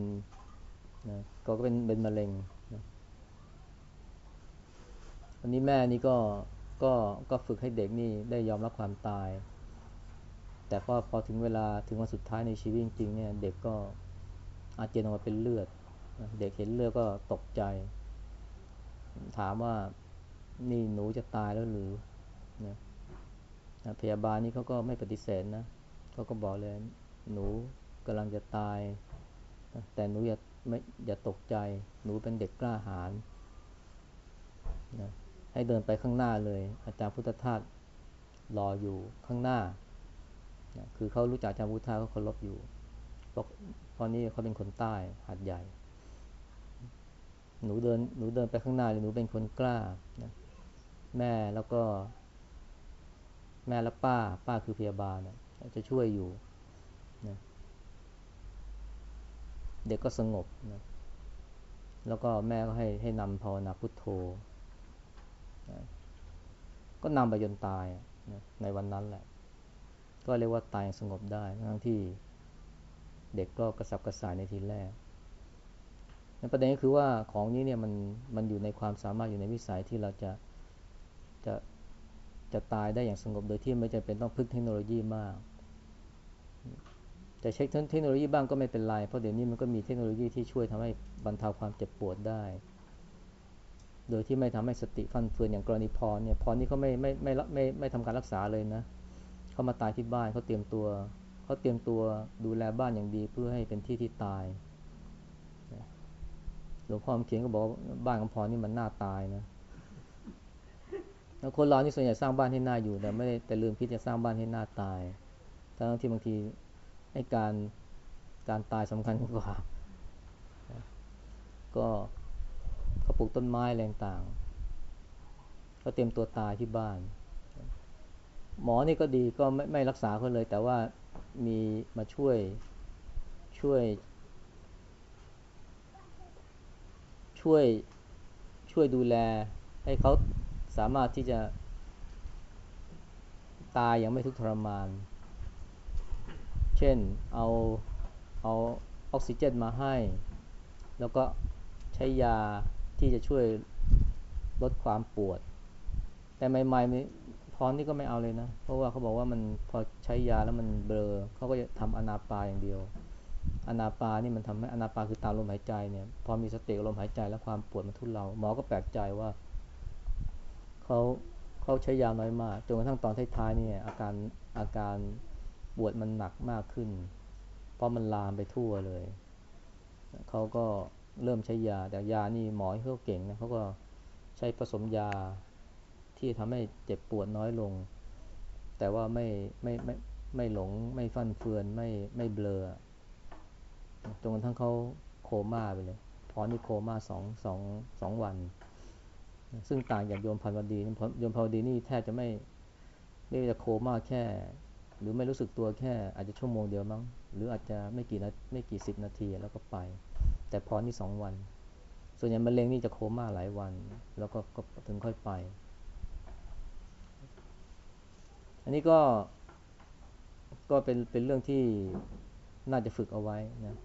นะก็เป็นเป็นมะเร็งนะวันนี้แม่นี่ก็ก็ก็ฝึกให้เด็กนี่ได้ยอมรับความตาย แต่พอพอถึงเวลาถึงวันสุดท้ายในชีวิตจริงๆเนี่ยเด็กก็อาเจียนออกมาเป็นเลือด เด็กเห็นเลือดก็ตกใจ ถามว่านี่หนูจะตายแล้วหรือนะพยาบาลนี่เขาก็ไม่ปฏิเสธนะเขาก็บอกเลยหนูกำลังจะตาย แต่หนูอย่าไม่อย่าตกใจ หนูเป็นเด็กกล้าหาญนะให้เดินไปข้างหน้าเลย อาจารย์พุทธทาสรออยู่ข้างหน้า นะคือเขารู้จักอาจารย์พุทธาเขาเคารพอยู่เพราะเพราะนี้เขาเป็นคนใต้หัดใหญ่ หนูเดินหนูเดินไปข้างหน้าเลยหนูเป็นคนกล้านะแม่แล้วก็ แม่และป้า ป้าคือพยาบาลนะจะช่วยอยู่นะเด็กก็สงบนะแล้วก็แม่ก็ให้ให้นำภาวนาพุทโธนะก็นำไปจนตายนะในวันนั้นแหละ ก็เรียกว่าตายสงบได้ทั้งที่เด็กก็กระสับกระส่ายในทีแรกประเด็นก็คือว่าของนี้เนี่ยมันมันอยู่ในความสามารถอยู่ในวิสัยที่เราจะจะจะตายได้อย่างสงบโดยที่ไม่จำเป็นต้องพึ่งเทคโนโลยีมากแต่เช็คเทคโนโลยีบ้างก็ไม่เป็นไร เพราะเดี๋ยวนี้มันก็มีเทคโนโลยีที่ช่วยทำให้บรรเทาความเจ็บปวดได้ โดยที่ไม่ทำให้สติฟันเฟือนอย่างกรณีพรเนี่ยพรนี่เขาไม่ไม่ไม่ไม่ไม่ทำการรักษาเลยนะ เขามาตายที่บ้านเขาเตรียมตัวเขาเตรียมตัวดูแลบ้านอย่างดีเพื่อให้เป็นที่ที่ตายหลวงพ่อเขียนก็บอกบ้านของพรนี่มันน่าตายนะแล้วคนเรานี่ส่วนใหญ่สร้างบ้านให้น่าอยู่แต่ไม่ได้แต่ลืมคิดจะสร้างบ้านให้น่าตายทั้งที่บางทีไอ้การการตายสำคัญกว่า ก็เขาปลูกต้นไม้แรงต่างเขาเตรียมตัวตายที่บ้าน หมอนี่ก็ดีก็ไม่ไม่รักษาเขาเลย แต่ว่ามีมาช่วยช่วย ช่วยช่วยดูแล ให้เขาสามารถที่จะตายอย่างไม่ทุกข์ทรมาน เช่นเอาเอาออกซิเจนมาให้ แล้วก็ใช้ยาที่จะช่วยลดความปวด แต่ใหม่ๆ พรนี่ก็ไม่เอาเลยนะ เพราะว่าเขาบอกว่ามันพอใช้ยาแล้วมันเบลอเขาก็จะทำอนาปาอย่างเดียว อนาปานี่มันทำให้อนาปาคือตามลมหายใจเนี่ย พอมีสติลมหายใจแล้วความปวดมันทุเลาหมอก็แปลกใจว่าเขาเขาใช้ยาน้อยมากจนกระทั่งตอนท้ายๆนี่อาการอาการปวดมันหนักมากขึ้น เพราะมันลามไปทั่วเลยเขาก็เริ่มใช้ยาแต่ยานี่หมอเขาเก่งนะเขาก็ใช้ผสมยา ที่ทำให้เจ็บปวดน้อยลง แต่ว่าไม่ไม่ไม่ไม่หลงไม่ฟั่นเฟือนไม่ไม่เบลอจนกระทั่งเขาโคม่าไปเลยพอนี่โคม่าสองสองสองวัน ซึ่งต่างจากโยมพันวดีโยมพันวดีนี่แทบจะไม่ไม่จะโคม่าแค่ หรือไม่รู้สึกตัวแค่อาจจะชั่วโมงเดียวมั้งหรืออาจจะไม่กี่นาไม่กี่สิบนาทีแล้วก็ไป แต่พอนี่สองวัน ส่วนใหญ่มะเร็งนี่จะโคม่าหลายวัน แล้วก็ก็ถึงค่อยไป อันนี้ก็ก็เป็นเป็นเรื่องที่น่าจะฝึกเอาไว้นะ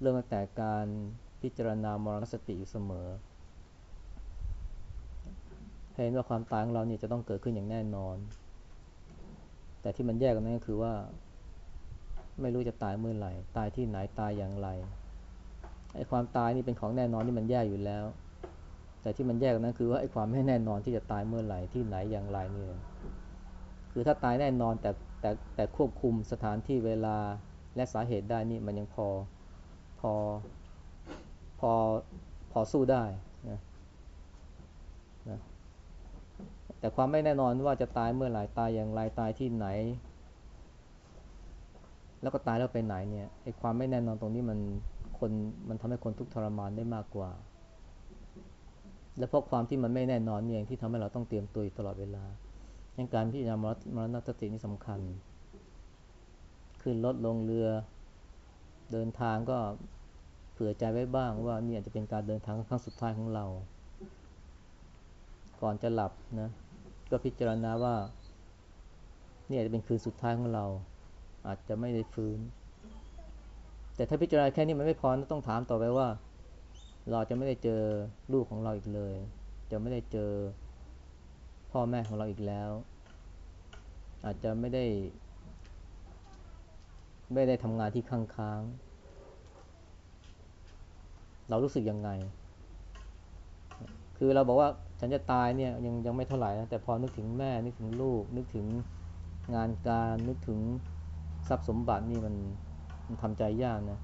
เรื่องแต่การพิจารณามรณสติอยู่เสมอเห็นว่าความตายของเราเนี่ยจะต้องเกิดขึ้นอย่างแน่นอน แต่ที่มันแยกกันนั่นก็คือว่า ไม่รู้จะตายเมื่อไหร่ ตายที่ไหนตายอย่างไรไอ้ความตายนี่เป็นของแน่นอนนี่มันแยกอยู่แล้ว แต่ที่มันแยกกันนั้นคือว่าไอ้ความไม่แน่นอนที่จะตายเมื่อไหร่ที่ไหนอย่างไรนี่ คือถ้าตายแน่นอนแต่แต่แต่ควบคุมสถานที่เวลาและสาเหตุได้นี่มันยังพอพอพอพอสู้ได้นะนะแต่ความไม่แน่นอนว่าจะตายเมื่อไหร่ตายอย่างไรตายที่ไหน แล้วก็ตายแล้วไปไหนเนี่ยไอ้ความไม่แน่นอนตรงนี้มันคนมันทำให้คนทุกข์ทรมานได้มากกว่า และเพราะความที่มันไม่แน่นอนเนี่ยที่ทำให้เราต้องเตรียมตัวตลอดเวลา ย่างการพิจารณามรณสตินี่สำคัญ ขึ้นรถลงเรือ เดินทางก็เผื่อใจไว้บ้างว่านี่อาจจะเป็นการเดินทางครั้งสุดท้ายของเรา ก่อนจะหลับนะ ก็พิจารณาว่านี่อาจจะเป็นคืนสุดท้ายของเรา อาจจะไม่ได้ฟื้น แต่ถ้าพิจารณาแค่นี้มันไม่พอต้องถามต่อไปว่า เราจะไม่ได้เจอลูกของเราอีกเลย จะไม่ได้เจอ พ่อแม่ของเราอีกแล้ว อาจจะไม่ได้ ไม่ได้ทำงานที่ค้างค้าง เรารู้สึกยังไง คือเราบอกว่าฉันจะตายเนี่ยยังยังไม่เท่าไหร่นะแต่พอนึกถึงแม่นึกถึงลูก นึกถึงงานการนึกถึงทรัพย์สมบัตินี่มันมันทำใจยากนะ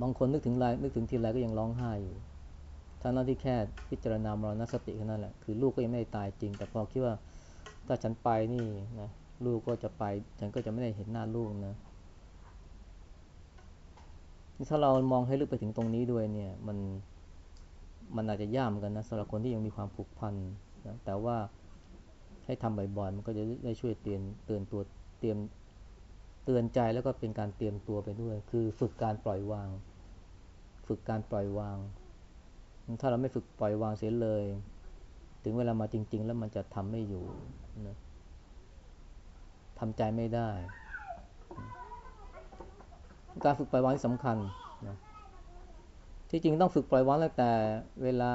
บางคนนึกถึงไรนึกถึงทีไรก็ยังร้องไห้อยู่ ทั้งนั้นที่แค่พิจารณามรณสติแค่นั้นแหละ คือลูกก็ยังไม่ได้ตายจริง แต่พอคิดว่าถ้าฉันไปนี่นะลูกก็จะไป ฉันก็จะไม่ได้เห็นหน้าลูกนะถ้าเรามองให้ลึกไปถึงตรงนี้ด้วยเนี่ย มันมันอาจจะยากเหมือนกันนะสำหรับคนที่ยังมีความผูกพันนะแต่ว่าให้ทำบ่อยๆมันก็จะได้ช่วยเตือนเตือนตัวเตรียมเตือนใจแล้วก็เป็นการเตรียมตัวไปด้วย คือฝึกการปล่อยวาง ฝึกการปล่อยวาง ถ้าเราไม่ฝึกปล่อยวางเสียเลย ถึงเวลามาจริง ๆ แล้วมันจะทำไม่อยู่นะทำใจไม่ได้ การฝึกปล่อยวางที่สำคัญนะที่จริงต้องฝึกปล่อยวางตั้งแต่เวลา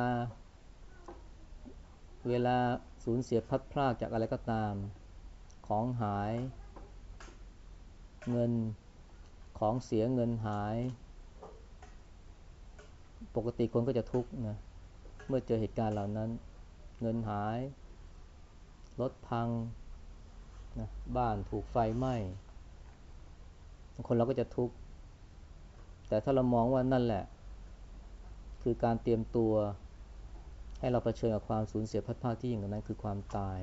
เวลาสูญเสียพัดพรากจากอะไรก็ตาม ของหาย เงินของเสียเงินหาย ปกติคนก็จะทุกข์นะเมื่อเจอเหตุการณ์เหล่านั้น เงินหาย รถพังนะบ้านถูกไฟไหม้คนเราก็จะทุกข์แต่ถ้าเรามองว่านั่นแหละ คือการเตรียมตัว ให้เราเผชิญกับความสูญเสียพัดพาที่ยิ่งกว่านั้นคือความตาย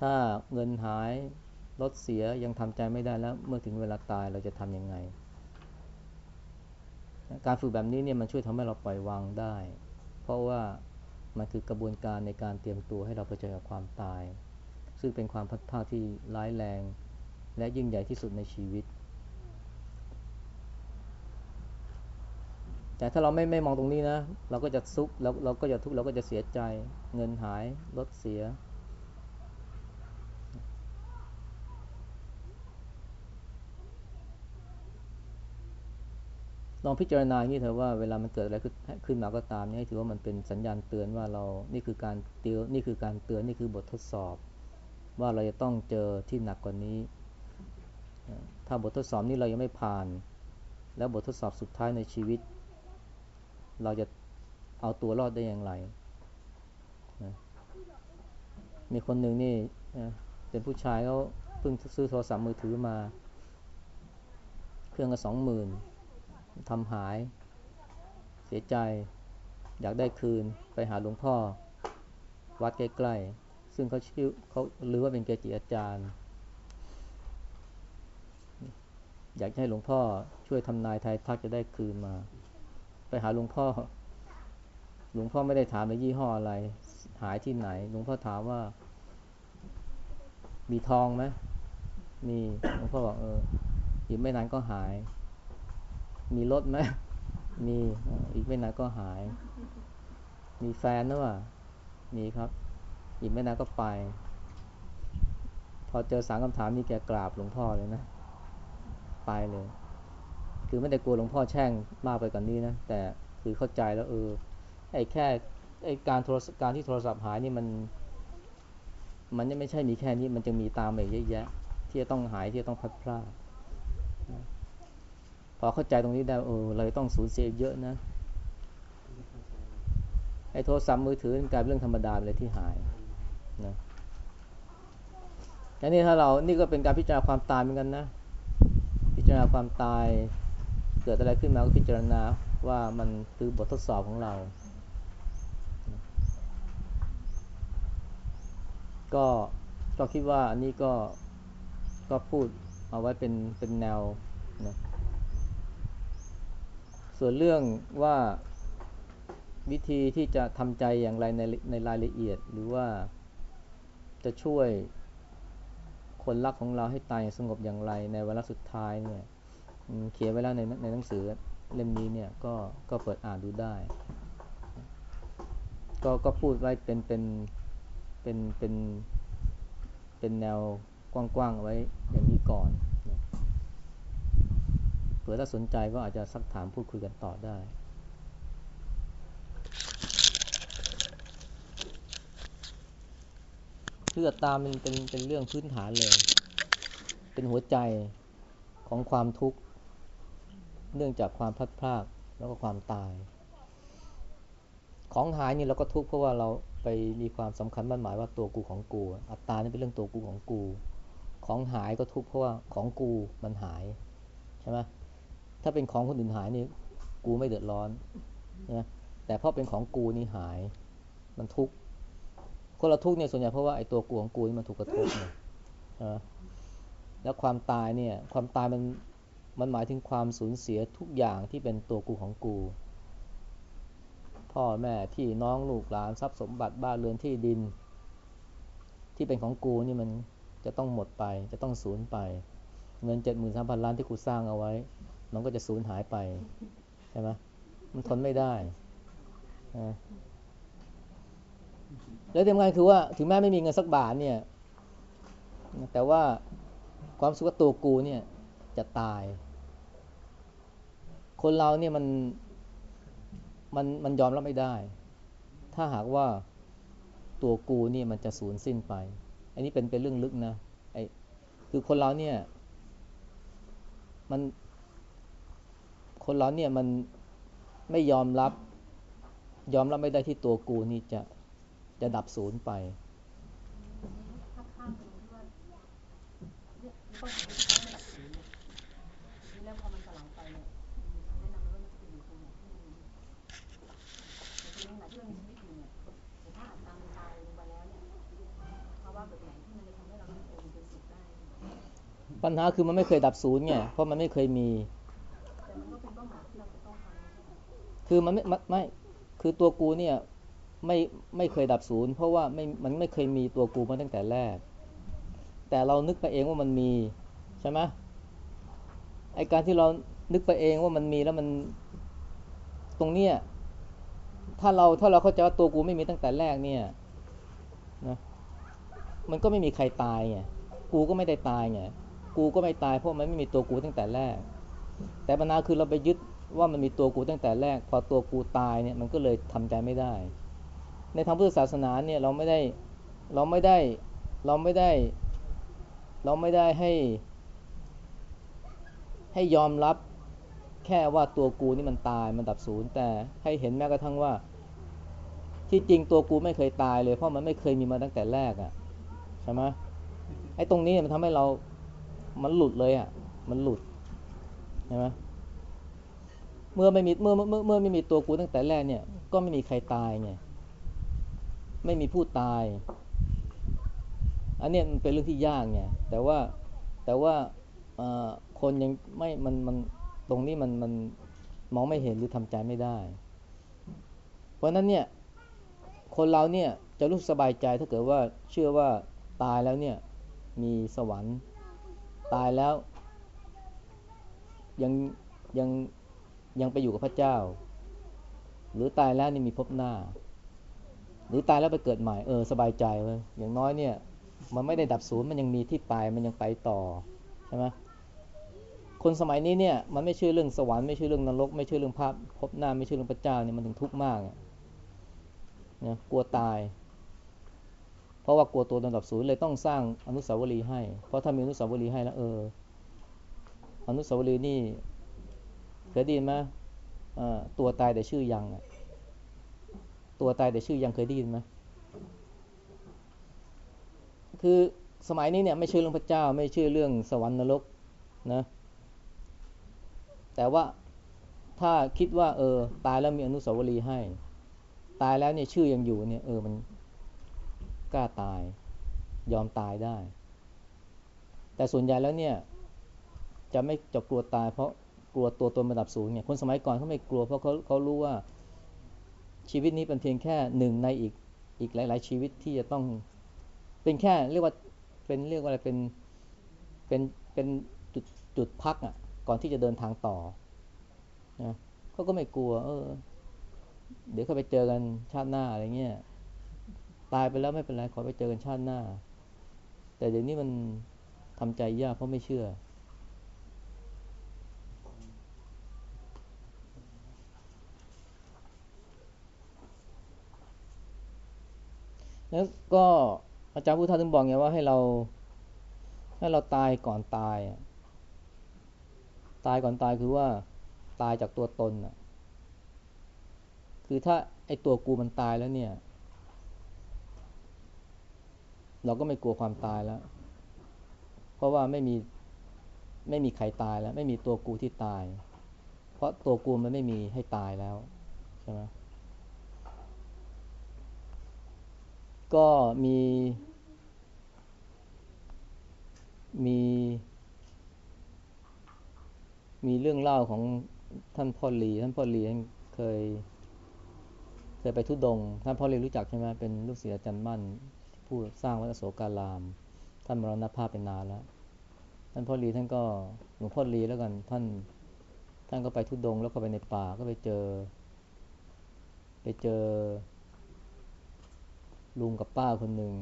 ถ้าเงินหายรถเสียยังทำใจไม่ได้แล้ว เมื่อถึงเวลาตายเราจะทำยังไง การฝึกแบบนี้เนี่ยมันช่วยทำให้เราปล่อยวางได้ เพราะว่ามันคือกระบวนการในการเตรียมตัวให้เราเผชิญกับความตาย ซึ่งเป็นความพัดพาที่ร้ายแรง และยิ่งใหญ่ที่สุดในชีวิต แต่ถ้าเราไม่ไม่มองตรงนี้นะ เราก็จะซุกเราเราก็จะทุกข์เราก็จะเสียใจ เงินหายรถเสีย ลองพิจารณาอย่างนี้เถอะว่าเวลามันเกิดอะไรขึ้นมาก็ตามนี่ให้ถือว่ามันเป็นสัญญาณเตือนว่าเรา นี่คือการเตือนนี่คือการเตือนนี่คือบททดสอบ ว่าเราจะต้องเจอที่หนักกว่านี้ ถ้าบททดสอบนี้เรายังไม่ผ่าน แล้วบททดสอบสุดท้ายในชีวิต เราจะเอาตัวรอดได้อย่างไร มีคนหนึ่งนี่เป็นผู้ชายเขาเพิ่งซื้อโทรศัพท์มือถือมา เครื่องละสองหมื่น ทำหาย เสียใจ อยากได้คืนไปหาหลวงพ่อ วัดใกล้ๆ ซึ่งเขาชื่อเขาหรือว่าเป็นเกจิอาจารย์ อยากให้หลวงพ่อช่วยทำนายไทยทักจะได้คืนมา ไปหาหลวงพ่อ หลวงพ่อไม่ได้ถามในยี่ห้ออะไร หายที่ไหน หลวงพ่อถามว่า มีทองไหมมีหลวงพ่อบอกเอออีกไม่นานก็หาย มีรถไหมมีอีกไม่นานก็หาย มีแฟนนะว่ามีครับ อีกไม่นานก็ไป พอเจอสามคำถามนี่แกกราบหลวงพ่อเลยนะ ไปเลย คือไม่ได้กลัวหลวงพ่อแช่งมากไปกว่านนี้นะ แต่คือเข้าใจแล้วเออ ไอ้แค่ไอ้การโทรการที่โทรศัพท์หายนี่มัน มันยังไม่ใช่มีแค่นี้ มันจะมีตามมาอีกเยอะแยะ ที่จะต้องหายที่จะต้องพัดพลาด อเข้าใจตรงนี้ได้เออเราต้องสูญเสียเยอะนะไอ้โทรศัพท์มือถือกลายเป็นเรื่องธรรมดาเลยที่หายนะอันนี้ถ้าเรานี่ก็เป็นการพิจารณาความตายเหมือนกันนะ พิจารณาความตายเกิดอะไรขึ้นมาก็พิจารณาว่ามันคือบททดสอบของเรา ก็ก็คิดว่าอันนี้ก็ก็พูดเอาไว้เป็นเป็นแนวนะ ส่วนเรื่องว่าวิธีที่จะทำใจอย่างไรในในรายละเอียด หรือว่าจะช่วยคนรักของเราให้ตายสงบอย่างไรในเวลาสุดท้ายเนี่ยเขียนไว้แล้วในในหนังสือเล่มนี้เนี่ยก็ก็เปิดอ่านดูได้ ก็ก็พูดไว้เป็นเป็นเป็นเป็นเป็นแนวกว้างๆไว้อย่างนี้ก่อน เผื่อถ้าสนใจก็อาจจะสักถามพูดคุยกันต่อได้คืออัตามันเป็นเป็นเรื่องพื้นฐานเลย เป็นหัวใจของความทุกข์ เนื่องจากความพลัดพรากแล้วก็ความตาย ของหายนี่เราก็ทุกข์เพราะว่าเราไปมีความสำคัญมั่นหมายว่าตัวกูของกู อัตตานี่เป็นเรื่องตัวกูของกู ของหายก็ทุกข์เพราะว่าของกูมันหายใช่ไหม ถ้าเป็นของคนอื่นหายนี่กูไม่เดือดร้อนนะแต่พราะเป็นของกูนี่หายมันทุกข์คนเราทุกข์เนี่ยส่วนใหญ่เพราะว่าไอ้ตัวกูของกูนี่มันถูกกระทบเนี่ยนะแล้วความตายเนี่ยความตายมันมันหมายถึงความสูญเสียทุกอย่างที่เป็นตัวกูของกู พ่อแม่พี่น้องลูกหลานทรัพย์สมบัติบ้านเรือนที่ดิน ที่เป็นของกูนี่มันจะต้องหมดไป จะต้องสูญไป เงินเจ็ดหมื่นสามพันล้านที่กูสร้างเอาไว้ มันก็จะสูญหายไปใช่ไหมมันทนไม่ได้แล้วที่สำคัญคือว่าถึงแม้ไม่มีเงินสักบาทเนี่ย แต่ว่าความสุขตัวกูเนี่ยจะตาย คนเราเนี่ยมันมันมันยอมรับไม่ได้ ถ้าหากว่าตัวกูเนี่ยมันจะสูญสิ้นไป อันนี้เป็นเป็นเรื่องลึกนะไอ้คือคนเราเนี่ย มัน คนเราเนี่ยมันไม่ยอมรับ ยอมรับไม่ได้ที่ตัวกูนี่จะจะดับศูนย์ไป
ถ้าข้ามไปตรงที่ว่าเนี่ยต้องหาที่เขาไม่ดับศูนย์เนี่ยแล้วพอมันสลายไปเนี่ยมีคำแนะนำว่ามันจะไปอยู่ตรงไหนที่มันแต่ทีนี้ขณะที่เรามีชีวิตอยู่เนี่ยแต่ถ้าอัตตามันตายลงไปแล้วเนี่ยภาวะแบบไหนที่มันจะทำให้เราเป็นองค์เป็นสุขได้
ปัญหาคือมันไม่เคยดับศูนย์ไง เพราะมันไม่เคยมี คือมันไม่ไม่ไม่คือตัวกูเนี่ยไม่ไม่เคยดับศูนย์เพราะว่าไม่มันไม่เคยมีตัวกูมาตั้งแต่แรก แต่เรานึกไปเองว่ามันมีใช่ไหมไอการที่เรานึกไปเองว่ามันมีแล้วมันตรงเนี้ยถ้าเราถ้าเราเข้าใจว่าตัวกูไม่มีตั้งแต่แรกเนี่ยนะมันก็ไม่มีใครตายไงกูก็ไม่ได้ตายไงกูก็ไม่ตายเพราะมันไม่มีตัวกูตั้งแต่แรก แต่ปัญหาคือเราไปยึด ว่ามันมีตัวกูตั้งแต่แรก พอตัวกูตายเนี่ยมันก็เลยทำใจไม่ได้ ในทางพุทธศาสนาเนี่ยเราไม่ได้เราไม่ได้เราไม่ได้เราไม่ได้ให้ ให้ยอมรับแค่ว่าตัวกูนี่มันตายมันดับศูนย์แต่ให้เห็นแม้กระทั่งว่า ที่จริงตัวกูไม่เคยตายเลยเพราะมันไม่เคยมีมาตั้งแต่แรกอะ่ะใช่ไหมไอ้ตรงนี้มันทำให้เรามันหลุดเลยอะ่ะ มันหลุดใช่ไหม เมื่อไม่มีเมื่อเมื่อเมื่อไม่มีตัวกูตั้งแต่แรกเนี่ย ก็ไม่มีใครตายไงไม่มีผู้ตาย อันเนี้ยมันเป็นเรื่องที่ยากไงแต่ว่าแต่ว่าคนยังไม่มันมันตรงนี้มันมันมองไม่เห็นหรือทำใจไม่ได้ เพราะนั้นเนี่ยคนเราเนี่ยจะรู้สบายใจถ้าเกิดว่าเชื่อว่าตายแล้วเนี่ยมีสวรรค์ตายแล้วยังยัง ยังไปอยู่กับพระเจ้า หรือตายแล้วนี่มีพบหน้า หรือตายแล้วไปเกิดใหม่เออสบายใจเลยอย่างน้อยเนี่ย มันไม่ได้ดับศูนย์มันยังมีที่ไปมันยังไปต่อใช่ไหมคนสมัยนี้เนี่ยมันไม่เชื่อเรื่องสวรรค์ไม่เชื่อเรื่องนรก ไม่เชื่อเรื่องภาพพบหน้าไม่เชื่อเรื่องพระเจ้าเนี่ยมันถึงทุกข์มากเนี่ยกลัวตาย เพราะว่ากลัวตัวดับศูนย์เลยต้องสร้างอนุสาวรีย์ให้ เพราะถ้ามีอนุสาวรีย์ให้แล้วเอออนุสาวรีย์นี่ เคยได้ยินไหมตัวตายแต่ชื่อยังตัวตายแต่ชื่อยังเคยได้ยินไหมคือสมัยนี้เนี่ยไม่เชื่อเรื่องพระเจ้า ไม่เชื่อเรื่องสวรรค์นรกนะ แต่ว่าถ้าคิดว่า เออ ตายแล้วมีอนุสาวรีย์ให้ ตายแล้วเนี่ยชื่อยังอยู่เนี่ย เออมันกล้าตาย ยอมตายได้ แต่ส่วนใหญ่แล้วเนี่ย จะไม่จะกลัวตายเพราะ กลัวตัวตนระดับสูงเนี่ยคนสมัยก่อนเขาไม่กลัวเพราะเขาเขารู้ว่าชีวิตนี้เป็นเพียงแค่หนึ่งในอีกอีกหลาย ๆ ชีวิตที่จะต้องเป็นแค่เรียกว่าเป็นเรียกว่าอะไรเป็นเป็นเป็นจุดจุดพักอะก่อนที่จะเดินทางต่อนะเขาก็ไม่กลัว เออ เดี๋ยวเขาไปเจอกันชาติหน้าอะไรเงี้ยตายไปแล้วไม่เป็นไรขอไปเจอกันชาติหน้า แต่เดี๋ยวนี้มันทำใจยากเพราะไม่เชื่อ แล้วก็อาจารย์พุทธาถึงบอกไงว่าให้เรา ให้เราตายก่อนตาย ตายก่อนตายคือว่าตายจากตัวตนอะคือถ้าไอตัวกูมันตายแล้วเนี่ย เราก็ไม่กลัวความตายแล้ว เพราะว่าไม่มีไม่มีใครตายแล้ว ไม่มีตัวกูที่ตาย เพราะตัวกูมันไม่มีให้ตายแล้วใช่ไหม ก็มี มี มีเรื่องเล่าของท่านพ่อหลี ท่านพ่อหลีท่านเคย เคยไปทุดง ท่านพ่อหลีรู้จักใช่ไหมเป็นลูกศิษย์อาจารย์มั่น ผู้สร้างวัดอโศการาม ท่านมรณภาพเป็นนานแล้ว ท่านพ่อหลีท่านก็หลวงพ่อหลีแล้วกัน ท่าน ท่านก็ไปทุดงแล้วก็ไปในป่า ก็ไปเจอ ไปเจอ ลุงกับป้าคนหนึ่ง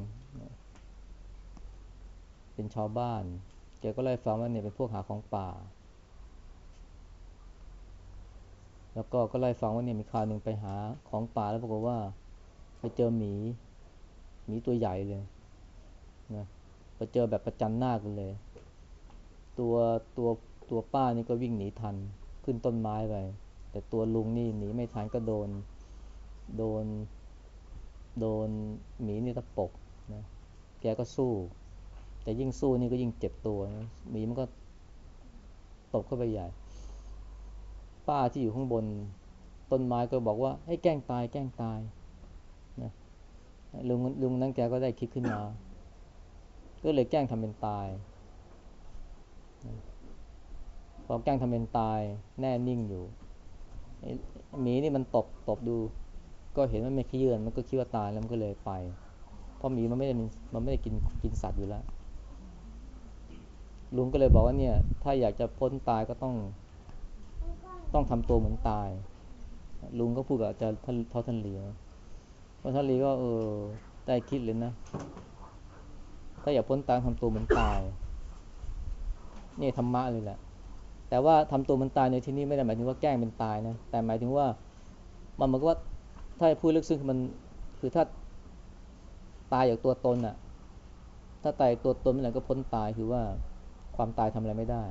เป็นชาวบ้านแกก็เล่ฟังว่าเนี่ยเป็นพวกหาของป่า แล้วก็ก็ไล่ฟังว่าเนี่ยมีคราวหนึ่งไปหาของป่าแล้วปรากฏว่า ไปเจอหมีหมีตัวใหญ่เลยนะไปเจอแบบประจันหน้ากันเลย ตัวตัวตัวป้านี่ก็วิ่งหนีทันขึ้นต้นไม้ไปแต่ตัวลุงนี่หนีไม่ทันก็โดนโดน โดนหมีนี่ตะปกนะแกก็สู้ แต่ยิ่งสู้นี่ก็ยิ่งเจ็บตัวนะหมีมันก็ตกเข้าไปใหญ่ ป้าที่อยู่ข้างบนต้นไม้ก็บอกว่าให้แกล้งตายแกล้งตายนะลุงลุงนั้นแกก็ได้คิดขึ้นมา ก็เลยแกล้งทำเป็นตายนะพอแกล้งทำเป็นตายแน่นิ่งอยู่หมีนี่มันตบตบดู ก็เห็นมันไม่ขี้เยื่อนมันก็คิดว่าตายแล้วมันก็เลยไป เพราะหมีมันไม่ได้มันไม่ได้กินกินสัตว์อยู่แล้ว ลุงก็เลยบอกว่าเนี่ย ถ้าอยากจะพ้นตายก็ต้อง ต้องทำตัวเหมือนตาย ลุงก็พูดกับอาจารย์ท่านพ่อท่านเหลียพ่อท่านเหลียก็เออได้คิดเลยนะ ถ้าอยากพ้นตายทำตัวเหมือนตายนี่ธรรมะเลยแหละ แต่ว่าทำตัวเหมือนตายในที่นี้ไม่ได้หมายถึงว่าแกล้งเป็นตายนะ แต่หมายถึงว่ามันเหมือนกับว่า ถ้าพูดลึกซึ้งมันคือถ้าตายจากตัวตนอะถ้าตายตัวตนเมื่อไหร่ก็พ้นตายคือว่าความตายทำอะไรไม่ได้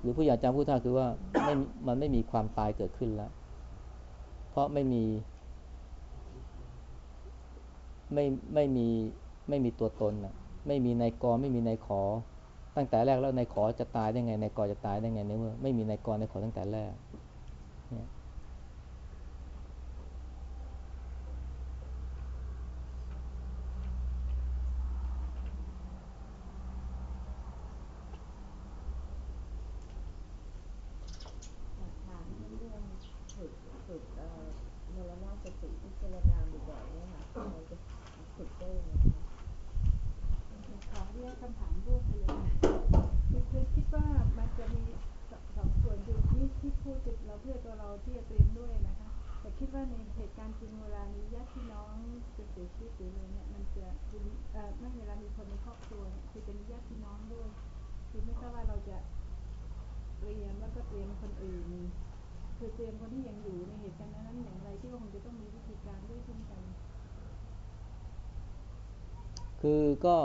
หรือผู้อยากจำผู้ท่าคือว่าไม่มันไม่มีความตายเกิดขึ้นแล้ว เพราะไม่มีไม่ไม่มีไม่มีตัวตนอะไม่มีนายกรไม่มีนายขอ ตั้งแต่แรกแล้วนายขอจะตายได้ไงนายกรจะตายได้ไงในเมื่อไม่มีนายกรนายขอตั้งแต่แรกเนี่ย
ถามเรื่องฝึกฝึกเอ่อมรณสติพิจารณาบ่อยๆเนี่ยค่ะเราจะฝึกได้ยังไงคะ
ขอเรียกคำถามรวบไปเลยนะคือคือคิดว่ามันจะมีสสองส่วนคือที่ที่พูดเราเพื่อตัวเราที่จะเตรียมด้วยนะคะ แต่คิดว่าในเหตุการณ์จริงเวลามีญาติพี่น้องจะเสียชีวิตหรืออะไรเนี่ยมันจะรุนเอ่อไม่เวลามีคนในครอบครัวเนี่ยคือจะมีญาติพี่น้องด้วยคือไม่ทราบว่าเราจะเตรียมแล้วก็เตรียมคนอื่น คือเตรียมคนที่ยังอยู่ในเหตุการณ์นั้นๆอย่างไรที่ว่าคงจะต้องมีวิธีการด้วยเช่นกัน
คือ ก็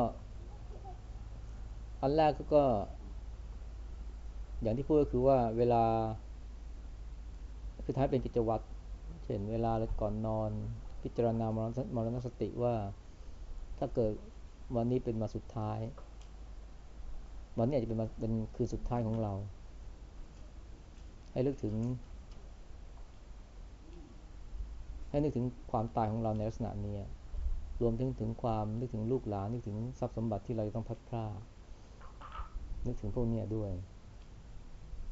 อันแรกก็ อย่างที่พูดก็คือว่าเวลา คือท้ายเป็นกิจวัตรเช่นเวลาก่อนนอน พิจารณามรณมรณสติว่า ถ้าเกิดวันนี้เป็นมาสุดท้าย วันนี้อาจจะเป็นเป็นคืนสุดท้ายของเรา ให้นึกถึง ให้นึกถึงความตายของเราในลักษณะนี้ รวมถึงถึงความนึกถึงลูกหลานนึกถึงทรัพย์สมบัติที่เราจะต้องพัดพลาดนึกถึงพวกนี้ด้วย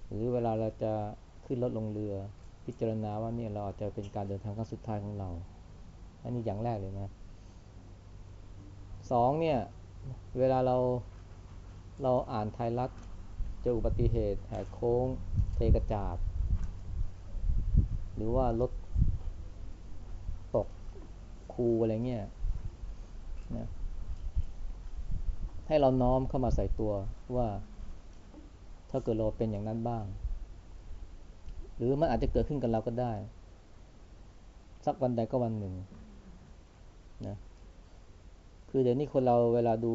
หรือเวลาเราจะขึ้นรถลงเรือ พิจารณาว่าเนี่ยเราอาจจะเป็นการเดินทางครั้งสุดท้ายของเรา อันนี้อย่างแรกเลยนะสองเนี่ย เวลาเราเราอ่านไทยรัฐเจออุบัติเหตุแหกโค้ง เทกระจาด หรือว่ารถตกคูอะไรเงี้ย นะให้เราน้อมเข้ามาใส่ตัวว่าถ้าเกิดเราเป็นอย่างนั้นบ้าง หรือมันอาจจะเกิดขึ้นกับเราก็ได้ สักวันใดก็วันหนึ่งนะคือเดี๋ยวนี้คนเราเวลาดู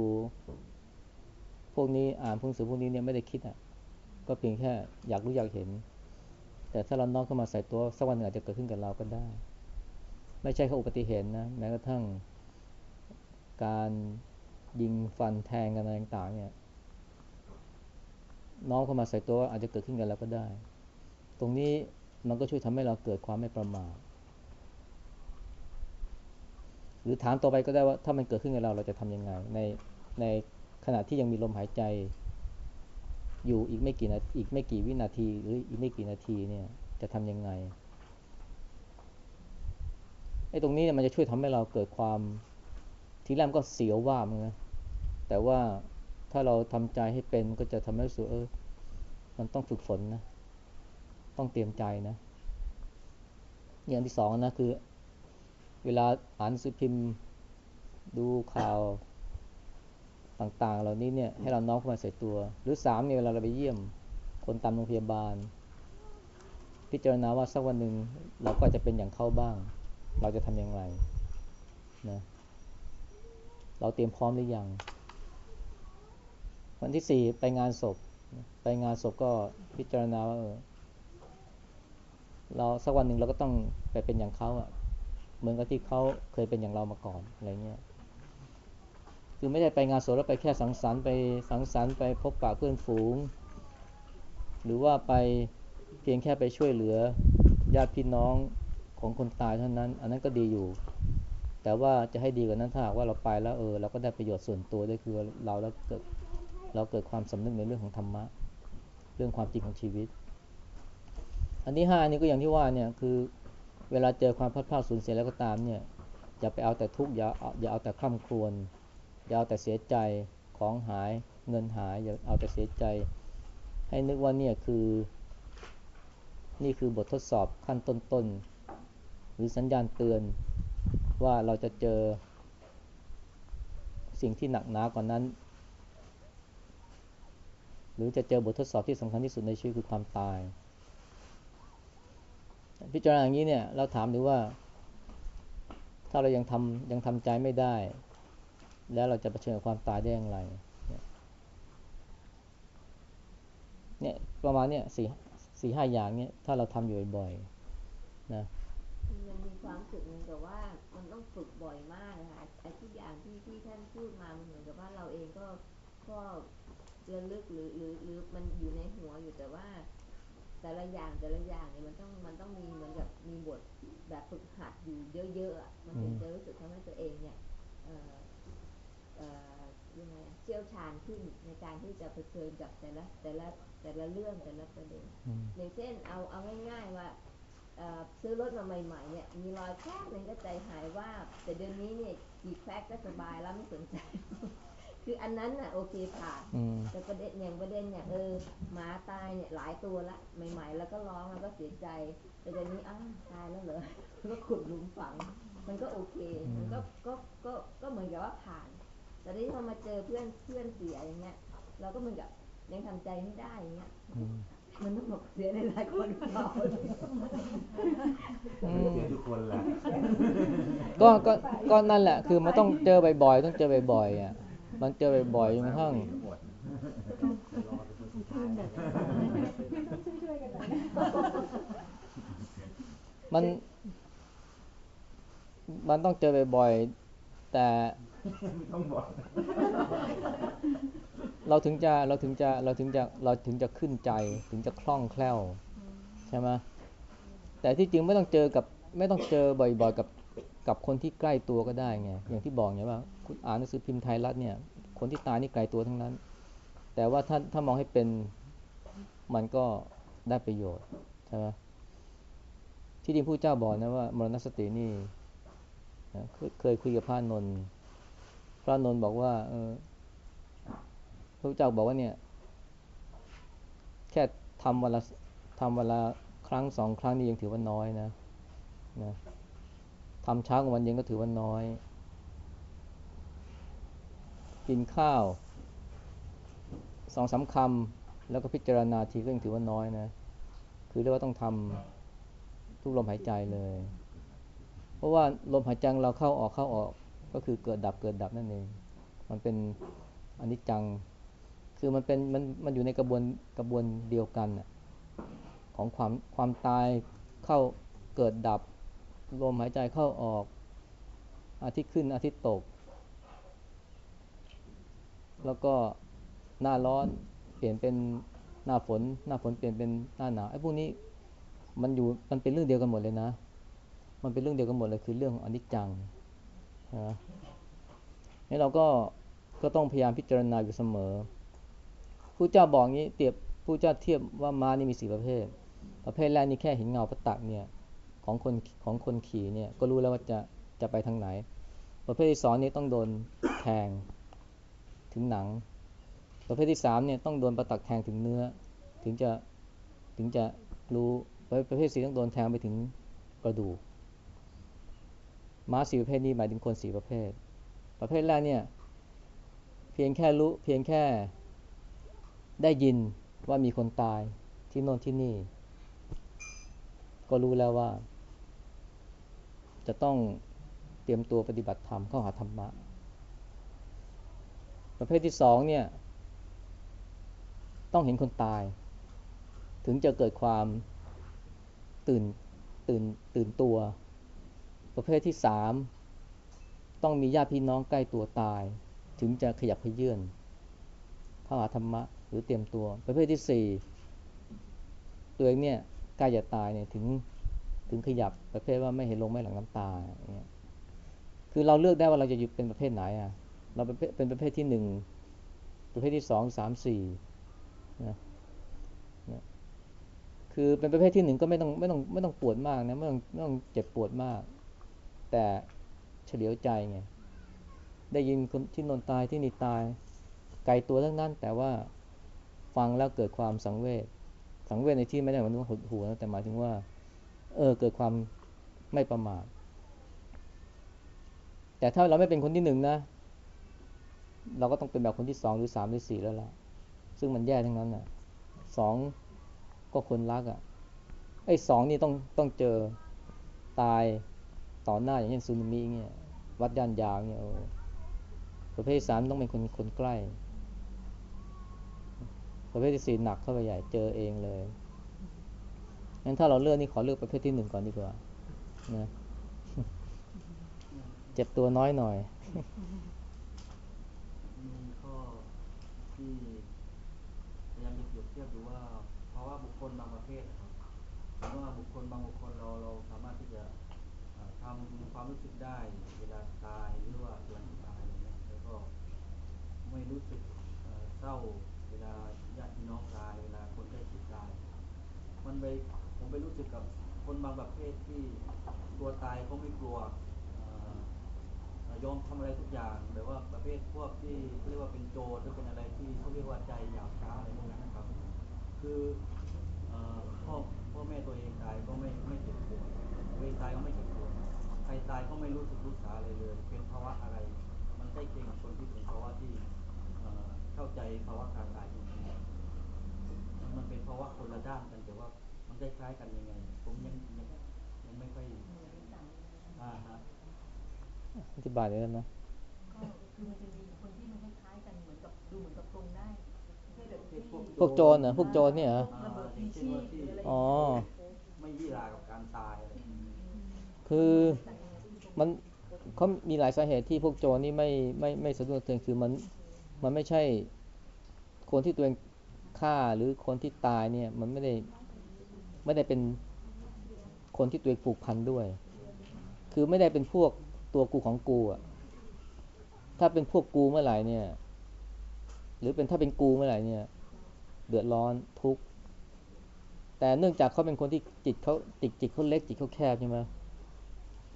พวกนี้อ่านพวกหนังสือพวกนี้เนี่ยไม่ได้คิดอะ ก็เพียงแค่อยากรู้อยากเห็น แต่ถ้าเราน้อมเข้ามาใส่ตัวสักวันหนึ่งอาจจะเกิดขึ้นกับเราก็ได้ ไม่ใช่แค่อุบัติเหตุนะแม้กระทั่ง การยิงฟันแทงกันอะไรต่างๆเนี่ยน้อมเข้ามาใส่ตัวอาจจะเกิดขึ้นกับเราก็ได้ ตรงนี้มันก็ช่วยทำให้เราเกิดความไม่ประมาทหรือถามต่อไปก็ได้ว่าถ้ามันเกิดขึ้นกับเราเราจะทำยังไง ในในขณะที่ยังมีลมหายใจ อยู่อีกไม่กี่นาอีกไม่กี่วินาทีหรืออีกไม่กี่นาทีเนี่ยจะทำยังไงไอ้ตรงนี้มันจะช่วยทำให้เราเกิดความ ทีแรกก็เสียวว่ามันนะแต่ว่าถ้าเราทำใจให้เป็นก็จะทำให้รู้สึกเออมันต้องฝึกฝนนะ ต้องเตรียมใจนะอย่างที่สองนะคือ เวลาอ่านสือพิมพ์ดูข่าวต่างๆ เหล่านี้เนี่ยให้เราน้อมเข้ามาใส่ตัว หรือสามเนี่ยเวลาเราไปเยี่ยม คนตามโรงพยาบาล พิจารณาว่าสักวันหนึ่งเราก็จะเป็นอย่างเขาบ้าง เราจะทำอย่างไรนะ เราเตรียมพร้อมหรือยัง วันที่สี่ไปงานศพ ไปงานศพก็พิจารณาว่าเราสักวันหนึ่งเราก็ต้องไปเป็นอย่างเขาอะเหมือนกับที่เขาเคยเป็นอย่างเรามาก่อนอะไรเงี้ย คือไม่ใช่ไปงานศพแล้วไปแค่สังสรรค์ไปสังสรรค์ไปพบปะเพื่อนฝูง หรือว่าไปเพียงแค่ไปช่วยเหลือญาติพี่น้องของคนตายเท่านั้น อันนั้นก็ดีอยู่ แต่ว่าจะให้ดีกว่านั้นถ้าหากว่าเราไปแล้วเออเราก็ได้ประโยชน์ส่วนตัวด้วยคือเราแล้วเกิดเราเกิดความสำนึกในเรื่องของธรรมะ เรื่องความจริงของชีวิต อันที่ห้านี่ก็อย่างที่ว่าเนี่ยคือเวลาเจอความพลาดพลาดสูญเสียแล้วก็ตามเนี่ยอย่าไปเอาแต่ทุกข์อย่าอย่าเอาแต่คร่ำครวญอย่าเอาแต่เสียใจของหายเงินหายอย่าเอาแต่เสียใจ ให้นึกว่าเนี่ยคือ นี่คือบททดสอบขั้นต้นๆหรือสัญญาณเตือน ว่าเราจะเจอสิ่งที่หนักหนากว่านนั้น หรือจะเจอบททดสอบที่สำคัญที่สุดในชีวิตคือความตาย พิจารณาอย่างนี้เนี่ยเราถามดูว่า ถ้าเรายังทำยังทำใจไม่ได้ แล้วเราจะเผชิญกับความตายได้อย่างไรเนี่ยประมาณเนี่ยสี่สี่ห้าอย่างเนี่ยถ้าเราทำอยู่บ่อยๆนะ
มันมีความสึก ก็ก็ระลึกหรือหรือหรือมันอยู่ในหัวอยู่แต่ว่าแต่ละอย่างแต่ละอย่างเนี่ยมันต้องมันต้องมีเหมือนกับมีบทแบบฝึกหัดอยู่เยอะๆอะมันถึงจะรู้สึกทำให้ตัวเองเนี่ยเอ่อเอ่อยังไงอะเชี่ยวชาญขึ้นในการที่จะเผชิญกับแต่ละแต่ละแต่ละเรื่องแต่ละประเด็น
อืม
อย่างเช่นเอาเอาง่ายๆว่าเอ่อซื้อรถมาใหม่ๆเนี่ยมีรอยแครกหนึ่งก็ใจหายว่าบแต่เดือนนี้เนี่ยกี่แครกก็สบายแล้วไม่สนใจ คืออันนั้นน่ะโอเคผ่าน
อืม
แต่ประเด็นอย่างประเด็นเนี่ยเออหมาตายเนี่ยหลายตัวละใหม่ๆ แล้วก็ร้องแล้วก็เสียใจ แต่เดี๋ยวนี้อ้าวตายแล้วเหรอก็ขุดหลุมฝัง มันก็โอเค มันก็ก็ก็ก็เหมือนกับว่าผ่าน แต่ที่พอมาเจอเพื่อนเพื่อนเสียอย่างเงี้ย เราก็เหมือนกับยังทำใจไม่ได้อย่างเงี้ย
อืม
มันต้องบอกเสียหลายๆคนหรือเปล่า
อืม
เสียทุกคนแหละ
ก็ก็ก็นั่นแหละ คือมันต้องเจอบ่อยๆต้องเจอบ่อยๆอะ มันเจอบ่อยๆจนกระทั่ง
มั
น
มันต้องเจอบ่อยๆแต่เราถึงจะเราถึงจะเราถึงจะเราถึงจะขึ้นใจ ถึงจะคล่องแคล่ว ใช่ไหมแต่ที่จริงไม่ต้องเจอกับ ไม่ต้องเจอบ่อยๆกับ กับคนที่ใกล้ตัวก็ได้ไงอย่างที่บอกไงว่าคุณอ่านหนังสือพิมพ์ไทยรัฐเนี่ย คนที่ตายนี่ไกลตัวทั้งนั้น แต่ว่าถ้าถ้ามองให้เป็นมันก็ได้ประโยชน์ใช่ไหมที่จริงผู้เจ้าบอกนะว่ามรณสตินี่นะเคยเคยคุยกับพระนนท์พระนนท์บอกว่าเออพระเจ้าบอกว่าเนี่ย แค่ทำวันละทำวันละครั้งสองครั้งนี่ยังถือว่าน้อยนะนะ ทำเช้ากับวันเย็นก็ถือว่าน้อย กินข้าวสองสามคำแล้วก็พิจารณาทีก็ยังถือว่าน้อยนะ คือเรียกว่าต้องทำทุกลมหายใจเลย เพราะว่าลมหายใจเราเข้าออกเข้าออกก็คือเกิดดับเกิดดับนั่นเอง มันเป็นอนนิจจัง คือมันเป็นมันมันอยู่ในกระบวนกระบวนเดียวกันของความความตายเข้าเกิดดับ ลมหายใจเข้าออก อาทิตย์ขึ้นอาทิตย์ตก แล้วก็หน้าร้อนเปลี่ยนเป็นหน้าฝน หน้าฝนเปลี่ยนเป็นหน้าหนาวไอ้พวกนี้มันอยู่มันเป็นเรื่องเดียวกันหมดเลยนะ มันเป็นเรื่องเดียวกันหมดเลยคือเรื่องของอนิจจังนะนี่เราก็ก็ต้องพยายามพิจารณาอยู่เสมอผู้เจ้าบอกงี้เตียบผู้เจ้าเทียบว่าม้านี่มีสี่ประเภท ประเภทแรกนี่แค่เห็นเงาพระตักเนี่ย ของคนของคนขี่เนี่ยก็รู้แล้วว่าจะจะไปทางไหน ประเภทที่สองนี่ต้องโดนแทงถึงหนัง ประเภทที่สามเนี่ยต้องโดนประตักแทงถึงเนื้อ ถึงจะถึงจะรู้ประเภทสี่ต้องโดนแทงไปถึงกระดูกม้าสี่ประเภทนี้หมายถึงคนสี่ประเภท ประเภทแรกเนี่ยเพียงแค่รู้เพียงแค่ได้ยินว่ามีคนตายที่โน่นที่นี่ ก็รู้แล้วว่า จะต้องเตรียมตัวปฏิบัติธรรมเข้าหาธรรมะ ประเภทที่สองเนี่ย ต้องเห็นคนตาย ถึงจะเกิดความตื่นตื่นตื่นตัว ประเภทที่สามต้องมีญาติพี่น้องใกล้ตัวตาย ถึงจะขยับขยื่นเข้าหาธรรมะ หรือเตรียมตัว ประเภทที่สี่ตัวเองเนี่ยใกล้จะตายเนี่ยถึง ถึงขยับประเภทว่าไม่เห็นลงไม่หลังน้ำตาเนี่ยคือเราเลือกได้ว่าเราจะอยู่เป็นประเภทไหนอะ เราเป็นเป็นประเภทที่หนึ่งประเภทที่สองสามสี่นะนะคือเป็นประเภทที่หนึ่งก็ไม่ต้องไม่ต้องไม่ต้องปวดมากนะไม่ต้องไม่ต้องเจ็บปวดมาก แต่เฉลียวใจไงได้ยินคนที่นอนตายที่นี่ตาย ไกลตัวทั้งนั้น แต่ว่าฟังแล้วเกิดความสังเวชสังเวชในที่ไม่ได้หมายถึงว่าหดหูนะแต่หมายถึงว่า เออเกิดความไม่ประมาทแต่ถ้าเราไม่เป็นคนที่หนึ่งนะ เราก็ต้องเป็นแบบคนที่สองหรือสามหรือสี่แล้วล่ะ ซึ่งมันแย่ทั้งนั้นอะสองก็คนรักอะไอ้สองนี่ต้องต้องเจอตายต่อหน้าอย่างเช่นซูนามิเงี้ยวัดย่านยาวเงี้ยประเภทสามต้องเป็นคนคนใกล้ ประเภทที่สี่หนักเข้าไปใหญ่เจอเองเลย งั้นถ้าเราเลือกนี่ขอเลือกประเภทที่หนึ่งก่อนดีกว่านะเจ็บตัวน้อยหน่อย
มีข้อที่พยายามจะเปรียบเทียบดูว่า เพราะว่าบุคคลบางประเภทนะครับหรือว่าบุคคลบางบุคคลเราเราสามารถที่จะทำความรู้สึกได้เวลาตายหรือว่าหลังตายอะไรเงี้ยแล้วก็ไม่รู้สึกเศร้าเวลาญาติพี่น้องตายเวลาคนใกล้ชิดตาย มันไป ไปรู้สึกกับคนบางประเภทที่ตัวตายเขาไม่กลัวอยอมทำอะไรทุกอย่างแบบว่าประเภทพวกที่เรียกว่าเป็นโจรหรือเป็นอะไรที่เขาเรียกว่าใจหยาบช้าอะไรพวกนั้นนะครับ คืออพ่อพ่อแม่ตัวเองตายก็ไม่ไม่เจ็บปวดตัวเองตายก็ไม่เจ็บปวดใครตายก็ไม่รู้สึกรู้สาอะไรเลย เป็นภาวะอะไร มันใกล้เคียงกับคนที่เป็นภาวะที่เอ่อเข้าใจภาวะการตายจริงๆมันเป็นภาวะคนละด้านกันแต่ว่า มันคล้ายๆกันยังไง ผมยังยังยังไม่ค่อยอ่าฮะ
อธิบายได้ไหม
ก็คือมันจะมีคนที่มันคล้ายๆกันเหมือนกับดูเหมือนกับปรุงได้ไม่ใช่แบบที่
พวกโจรเหรอพวกโจรเนี่ยเหรอ
ระเบิดพิชีพหรืออะไร
อ๋อ
ไม่ยี่รากับการตายอะไรอย่างนี้
คือมันเขามีหลายสาเหตุที่พวกโจรนี่ไม่ไม่ไม่สะดวกเตือนคือมันมันไม่ใช่คนที่ตัวเองฆ่าหรือคนที่ตายเนี่ย มันไม่ได้ ไม่ได้เป็นคนที่ตัวเองผูกพันด้วย คือไม่ได้เป็นพวกตัวกูของกูอะถ้าเป็นพวกกูเมื่อไหร่เนี่ย หรือเป็นถ้าเป็นกูเมื่อไหร่เนี่ย เดือดร้อนทุกข์แต่เนื่องจากเขาเป็นคนที่จิตเขาจิตจิตเขาเล็กจิตเขาแคบใช่ไหม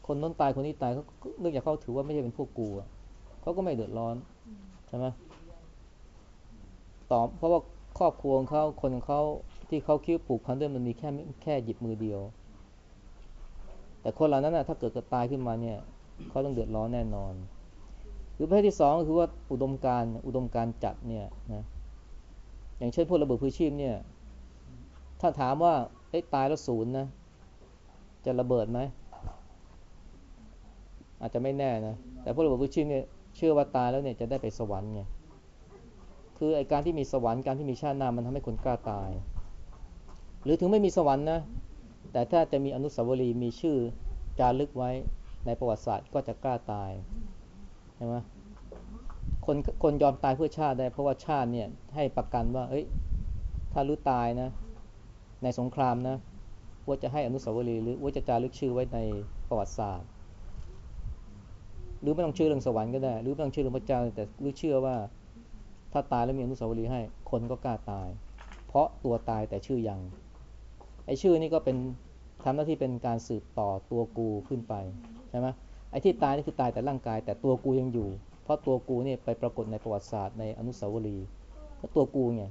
คนน้นตายคนนี้ตายเขาเนื่องจากเขาถือว่าไม่ใช่เป็นพวกกูเขาก็ไม่เดือดร้อนใช่ไหมต่อเพราะว่าครอบครัวของเขาคนของเขา ที่เขาคิดว่าผูกพันด้วยมันมีแค่แค่หยิบมือเดียว แต่คนเหล่านั้นนะถ้าเกิดเกิดตายขึ้นมาเนี่ยเขาต้องเดือดร้อนแน่นอน หรือประเภทที่สองก็คือว่าอุดมการณ์อุดมการณ์จัดเนี่ยนะอย่างเช่นพวกระเบิดพืชีพเนี่ย ถ้าถามว่าเอ้ตายแล้วศูนย์นะ จะระเบิดไหม อาจจะไม่แน่นะ แต่พวกเราบุชิเนี่ยเชื่อว่าตายแล้วเนี่ยจะได้ไปสวรรค์ไง คือไอการที่มีสวรรค์การที่มีชาติหน้ามันทำให้คนกล้าตาย หรือถึงไม่มีสวรรค์นะ แต่ถ้าจะมีอนุสาวรีย์มีชื่อจารึกไว้ในประวัติศาสตร์ก็จะกล้าตายใช่ไหมคนคนยอมตายเพื่อชาติได้ เพราะว่าชาติเนี่ยให้ประกันว่า เอ้ย ถ้ารู้ตายนะ ในสงครามนะว่าจะให้อนุสาวรีย์หรือว่าจะจารึกชื่อไว้ในประวัติศาสตร์ หรือไม่ต้องชื่อเรื่องสวรรค์ก็ได้ หรือไม่ต้องชื่อเรื่องพระเจ้าแต่รู้เชื่อว่า ถ้าตายแล้วมีอนุสาวรีย์ให้ คนก็กล้าตาย เพราะตัวตายแต่ชื่อยัง ไอ้ชื่อนี่ก็เป็นทำหน้าที่เป็นการสืบต่อตัวกูขึ้นไปใช่ไหมไอ้ที่ตายนี่คือตายแต่ร่างกาย แต่ตัวกูยังอยู่ เพราะตัวกูเนี่ยไปปรากฏในประวัติศาสตร์ในอนุสาวรีย์ก็ตัวกูไง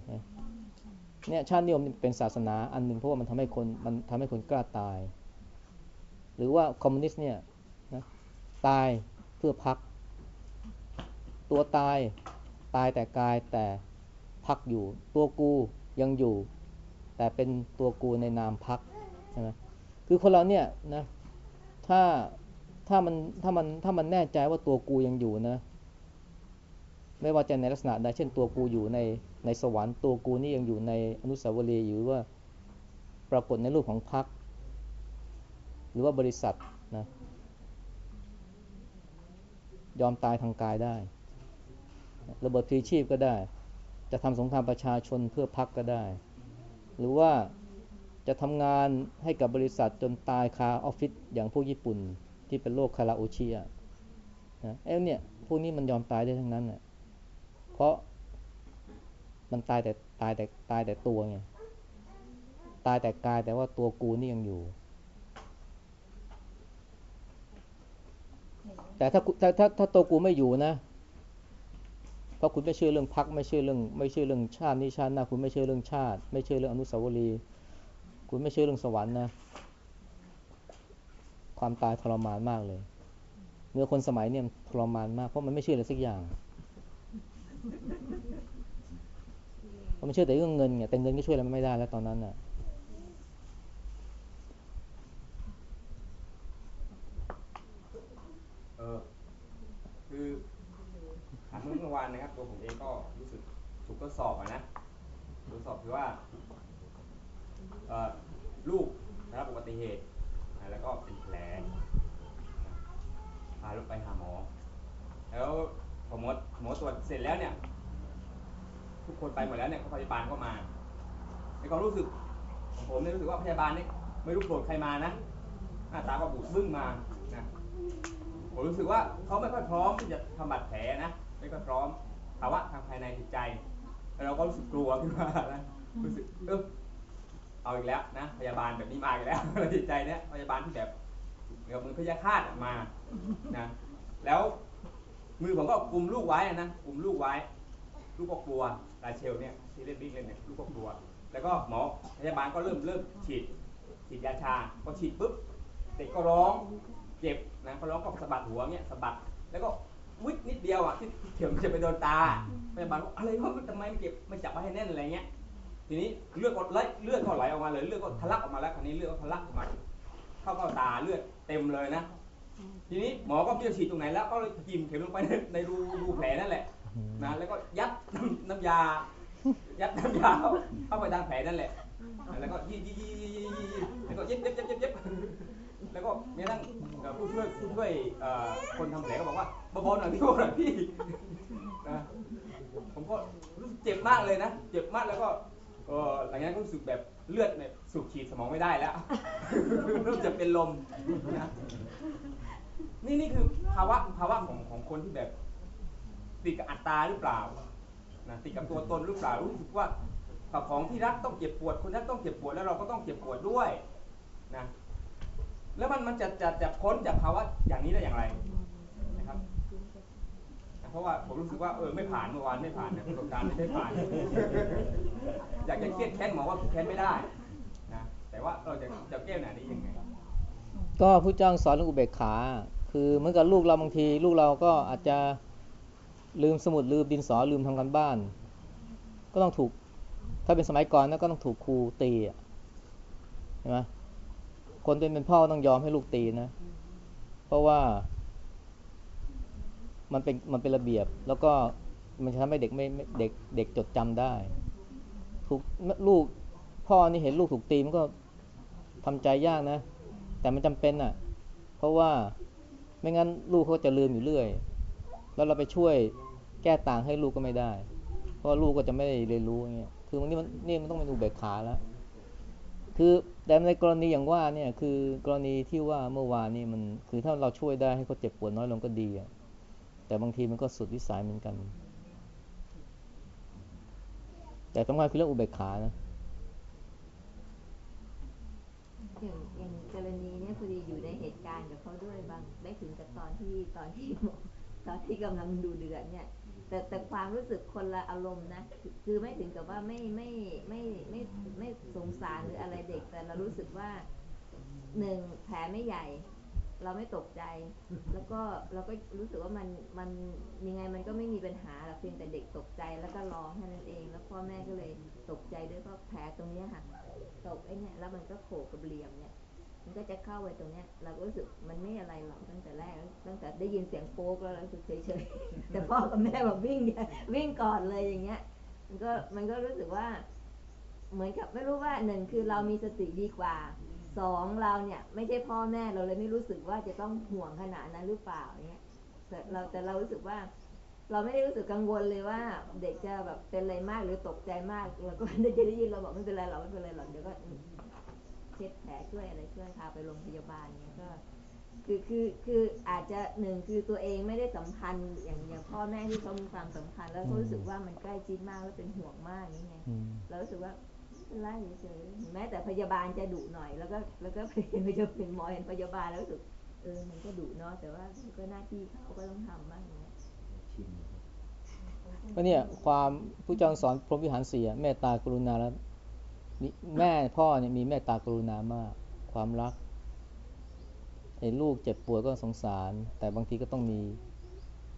เนี่ยชาตินิยมเป็นศาสนาอันหนึ่งเพราะว่ามันทำให้คนมันทำให้คนกล้าตาย หรือว่าคอมมิวนิสต์เนี่ยนะตายเพื่อพัก ตัวตายตายแต่กายแต่พักอยู่ ตัวกูยังอยู่ แต่เป็นตัวกูในนามพักใช่ไหมคือคนเราเนี่ยนะถ้าถ้ามันถ้ามันถ้ามันแน่ใจว่าตัวกูยังอยู่นะ ไม่ว่าจะในลักษณะใดเช่นตัวกูอยู่ในในสวรรค์ตัวกูนี่ยังอยู่ในอนุสาวรีย์หรือว่าปรากฏในรูปของพักหรือว่าบริษัทนะยอมตายทางกายได้ ระเบิดพลีชีพก็ได้ จะทำสงครามประชาชนเพื่อพักก็ได้ หรือว่าจะทำงานให้กับบริษัทจนตายคาออฟฟิศอย่างพวกญี่ปุ่นที่เป็นโรคคาราโอเชิอะนะเอ้เนี่ยพวกนี้มันยอมตายได้ทั้งนั้นน่ะเพราะมันตายแต่ตายแต่ตายแต่ตัวไงตายแต่กายแต่ว่าตัวกูนี่ยังอยู่ แต่ถ้าถ้าถ้าถ้าตัวกูไม่อยู่นะ เพราะคุณไม่เชื่อเรื่องพักไม่เชื่อเรื่อง ไม่เชื่อเรื่องชาตินิชาติหน้าคุณไม่เชื่อเรื่องชาติ ไม่เชื่อเรื่องอนุสาวรีย์คุณไม่เชื่อเรื่องสวรรค์นะ ความตายทรมานมากเลยเมื่อคนสมัยเนี่ยทรมานมากเพราะมันไม่เชื่ออะไรสักอย่างเพราะมันเชื่อแต่เรื่องเงินไงแต่เงินก็ช่วยอะไรไม่ได้แล้วตอนนั้นน่ะ
เออคือ ถามเมื่อวานนะครับ ตัวผมเองก็รู้สึกถูกทดสอบอะนะทดสอบคือว่าเอ่อลูกได้รับอุบัติเหตุแล้วก็เป็นแผลพาลูกไปหาหมอ แล้วพอหมอหมอตรวจเสร็จแล้วเนี่ย ทุกคนไปหมดแล้วเนี่ยพยาบาลก็มาในความรู้สึกของผมเนี่ยรู้สึกว่าพยาบาลเนี่ยไม่รู้โกรธใครมานะหน้าตาก็บูดบึ้งมานะผมรู้สึกว่าเขาไม่ค่อยพร้อมที่จะทำบาดแผลนะ ไม่ค่อยพร้อมภาวะทางภายในจิตใจ เราก็รู้สึกกลัวขึ้นมานะรู้สึกเออเอาอีกแล้วนะพยาบาลแบบนี้มาอีกแล้วจิตใจเนี้ยพยาบาลที่แบบเหมือนมือพยาคาตมานะแล้วมือผมก็กุมลูกไว้นะกุมลูกไว้ ลูกก็กลัวลาเชลเนี่ยที่เล่นวิ่งเล่นเนี่ยลูกก็กลัว แล้วก็หมอพยาบาลก็เริ่มเริ่มฉีดฉีดยาชาพอฉีดปุ๊บเด็กก็ร้องเจ็บนะเขาร้องก็สะบัดหัวเนี่ยสะบัดแล้วก็ วิดนิดเดียวอะที่เข็มมันจะไปโดนตาพยาบาลบอกอะไรวะทำไมไม่เก็บไม่จับไว้ให้แน่นอะไรเงี้ย ทีนี้เลือดก็ไหลเลือดก็ไหลออกมาเลยเลือดก็ทะลักออกมาแล้วคราวนี้เลือดก็ทะลักออกมาเข้าเข้าตาเลือดเต็มเลยนะ ทีนี้หมอก็ไม่รู้จะฉีดตรงไหนแล้วก็เลยจิ้มเข็มลงไปในในรูรูแผลนั่นแหละนะแล้วก็ยัดน้ำยา ยัดน้ำยาเข้าเข้าไปทางแผลนั่นแหละ แล้วก็ยี่ยี่ยี่ยี่ยี่ยี่แล้วก็เย็บเย็บเย็บเย็บ แล้วก็มีนั่งเอ่อผู้ช่วยผู้ช่วยคนทำแผลก็บอกว่าเบาๆหน่อยพี่เบาหน่อยพี่นะผมก็รู้สึกเจ็บมากเลยนะ เจ็บมากแล้วก็ออหลังจากนั้นก็รู้สึกแบบเลือดเนี่ยสูบฉีดสมองไม่ได้แล้วเริ่มจะเป็นลมนะนี่นี่คือภาวะภาวะของของคนที่แบบติดกับอัตตราหรือเปล่านะติดกับตัวตนหรือเปล่ารู้สึกว่าของที่รักต้องเจ็บปวด คนรักต้องเจ็บปวดแล้วเราก็ต้องเจ็บปวดด้วยนะ แล้วมันมันจะจะจะพ้นจากภาวะอย่างนี้ได้อย่างไรนะครับเพราะว่าผมรู้สึกว่าเออไม่ผ่านเมื่อวานไม่ผ่านนะประสบการณ์ไม่ได้ผ่าน อยากจะเครียดแค้นหมอว่าแค้นไม่ได้นะแต่ว่าเราจะจะแก้หนานี้ยังไง
ก็ผู้จ้างสอนเรื่องอุเบกขา คือเหมือนกับลูกเราบางที ลูกเราก็อาจจะลืมสมุดลืมดินสอลืมทำกันบ้าน ก็ต้องถูก ถ้าเป็นสมัยก่อนนะก็ต้องถูกครูตีใช่ไหม คนเป็นเป็นพ่อต้องยอมให้ลูกตีนะ เพราะว่ามันเป็นมันเป็นระเบียบ แล้วก็มันจะทำให้เด็กไม่เด็กเด็กจดจำได้ ถูกลูกพ่อนี่เห็นลูกถูกตีมันก็ทำใจยากนะ แต่มันจำเป็นอะ เพราะว่าไม่งั้นลูกเขาจะลืมอยู่เรื่อย แล้วเราไปช่วยแก้ต่างให้ลูกก็ไม่ได้ เพราะลูกก็จะไม่ได้เรียนรู้อย่างเงี้ย คือมันนี่มันนี่มันต้องเป็นอุเบกขาแล้ว คือ แต่ในกรณีอย่างว่าเนี่ยคือกรณีที่ว่าเมื่อวานนี่มันคือถ้าเราช่วยได้ให้เขาเจ็บปวดน้อยลงก็ดีอะแต่บางทีมันก็สุดวิสัยเหมือนกัน แต่สำคัญคือเรื่องอุเบกขานะ
อย่างอย่างกรณีเนี้ยพอดีอยู่ในเหตุการณ์กับเขาด้วยบางได้ถึงกับตอนที่ตอนที่ตอนที่กำลังดูเดือดเนี่ย แต่แต่ความรู้สึกคนละอารมณ์นะคือไม่ถึงกับว่าไม่ไม่ไม่ไม่ไม่สงสารหรืออะไรเด็ก แต่เรารู้สึกว่าหนึ่งแผลไม่ใหญ่ เราไม่ตกใจ แล้วก็เราก็รู้สึกว่ามันมันยังไงมันก็ไม่มีปัญหาหรอกเพียงแต่เด็กตกใจแล้วก็ร้องแค่นั้นเอง แล้วพ่อแม่ก็เลยตกใจด้วยเพราะแผลตรงเนี้ยค่ะตกไอ้เนี่ยแล้วมันก็โขกกับเหลี่ยมเนี่ย มันก็จะเข้าไปตรงเนี้ย เราก็รู้สึกมันไม่อะไรหรอกตั้งแต่แรก ตั้งแต่ได้ยินเสียงโป๊กแล้วเรารู้สึกเฉยๆแต่พ่อกับแม่แบบวิ่งเนี่ยวิ่งก่อนเลยอย่างเงี้ย มันก็มันก็รู้สึกว่า เหมือนกับไม่รู้ว่าหนึ่งคือเรามีสติดีกว่าสองเราเนี่ย ไม่ใช่พ่อแม่เราเลยไม่รู้สึกว่าจะต้องห่วงขนาดนั้นหรือเปล่าเงี้ยแต่เราแต่เรารู้สึกว่า เราไม่ได้รู้สึกกังวลเลยว่า เด็กจะแบบเป็นอะไรมากหรือตกใจมากเราก็ได้จะได้ยินเราบอกไม่เป็นไรหรอกไม่เป็นไรหรอกเดี๋ยวก็ เช็ดแผลช่วยอะไรช่วยพาไปโรงพยาบาลเงี้ยก็คือคือคืออาจจะหนึ่งคือตัวเองไม่ได้สัมพันธ์อย่างอย่างพ่อแม่ที่เขามีความสัมพันธ์แล้วเขารู้สึกว่ามันใกล้ชิดมากแล้วเป็นห่วงมากนี่ไง
อืม
เรารู้สึกว่าไม่เป็นไรเฉยๆแม้แต่พยาบาลจะดุหน่อย แล้วก็แล้วก็เห็นพยาเป็นหมอเห็นพยาบาลแล้วรู้สึกเออมันก็ดุเนาะแต่ว่ามันก็หน้าที่เขาก็ต้องทำบ้างอย่างเงี้ย
ก็เนี่ยความผู้เจ้าสอนพรหมวิหารสี่อะเมตตากรุณาแล้วมี แม่พ่อเนี่ยมีเมตตากรุณามาก ความรักไอ้ลูกเจ็บป่วยก็สงสาร แต่บางทีก็ต้องมี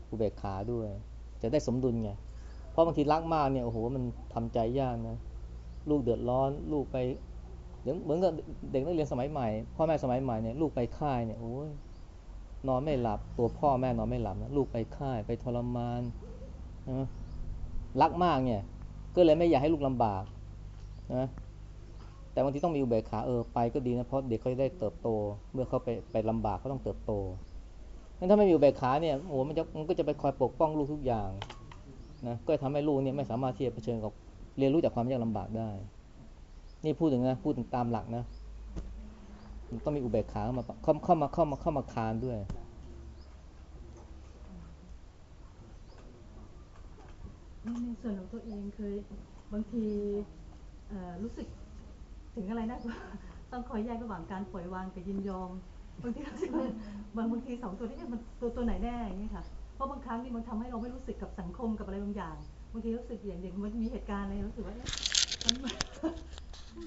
อุเบกขาด้วย จะได้สมดุลไงเพราะบางทีรักมากเนี่ยโอ้โหมันทำใจยากนะลูกเดือดร้อน ลูกไปเดี๋ยวเหมือนกับเด็กนักเรียนสมัยใหม่พ่อแม่สมัยใหม่เนี่ยลูกไปค่ายเนี่ยโอ้ยนอนไม่หลับตัวพ่อแม่นอนไม่หลับนะลูกไปค่ายไปทรมานนะรักมากเนี่ย ก็เลยไม่อยากให้ลูกลำบากนะ แต่บางทีต้องมีอุเบกขาเออไปก็ดีนะเพราะเด็กเขาจะได้เติบโต เมื่อเขาไปไปลำบากเขาต้องเติบโตงั้นถ้าไม่มีอุเบกขาเนี่ยโอ้โหมันจะมันก็จะไปคอยปกป้องลูกทุกอย่างนะก็ทำให้ลูกเนี่ยไม่สามารถที่จะเผชิญกับเรียนรู้จากความยากลำบากได้ นี่พูดถึงนะพูดถึงตามหลักนะต้องมีอุเบกขาเข้ามาเข้าเข้ามาเข้ามาเข้ามาคานด้วย
ในส่วนของตัวเองเคยบางทีรู้สึก ถึงอะไรนะ ต้องคอยแยกระหว่างการปล่อยวางกับยินยอมบางทีรู้สึกว่าบางบางทีสองตัวนี้มันตัวตัวไหนแน่อย่างนี้ยค่ะเพราะบางครั้งนี่มันทำให้เราไม่รู้สึกกับสังคมกับอะไรบางอย่างบางทีรู้สึกอย่างอย่างมันมีเหตุการณ์อะไรรู้สึกว่ามัน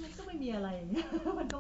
มันก็ไม่มีอะไรมันก็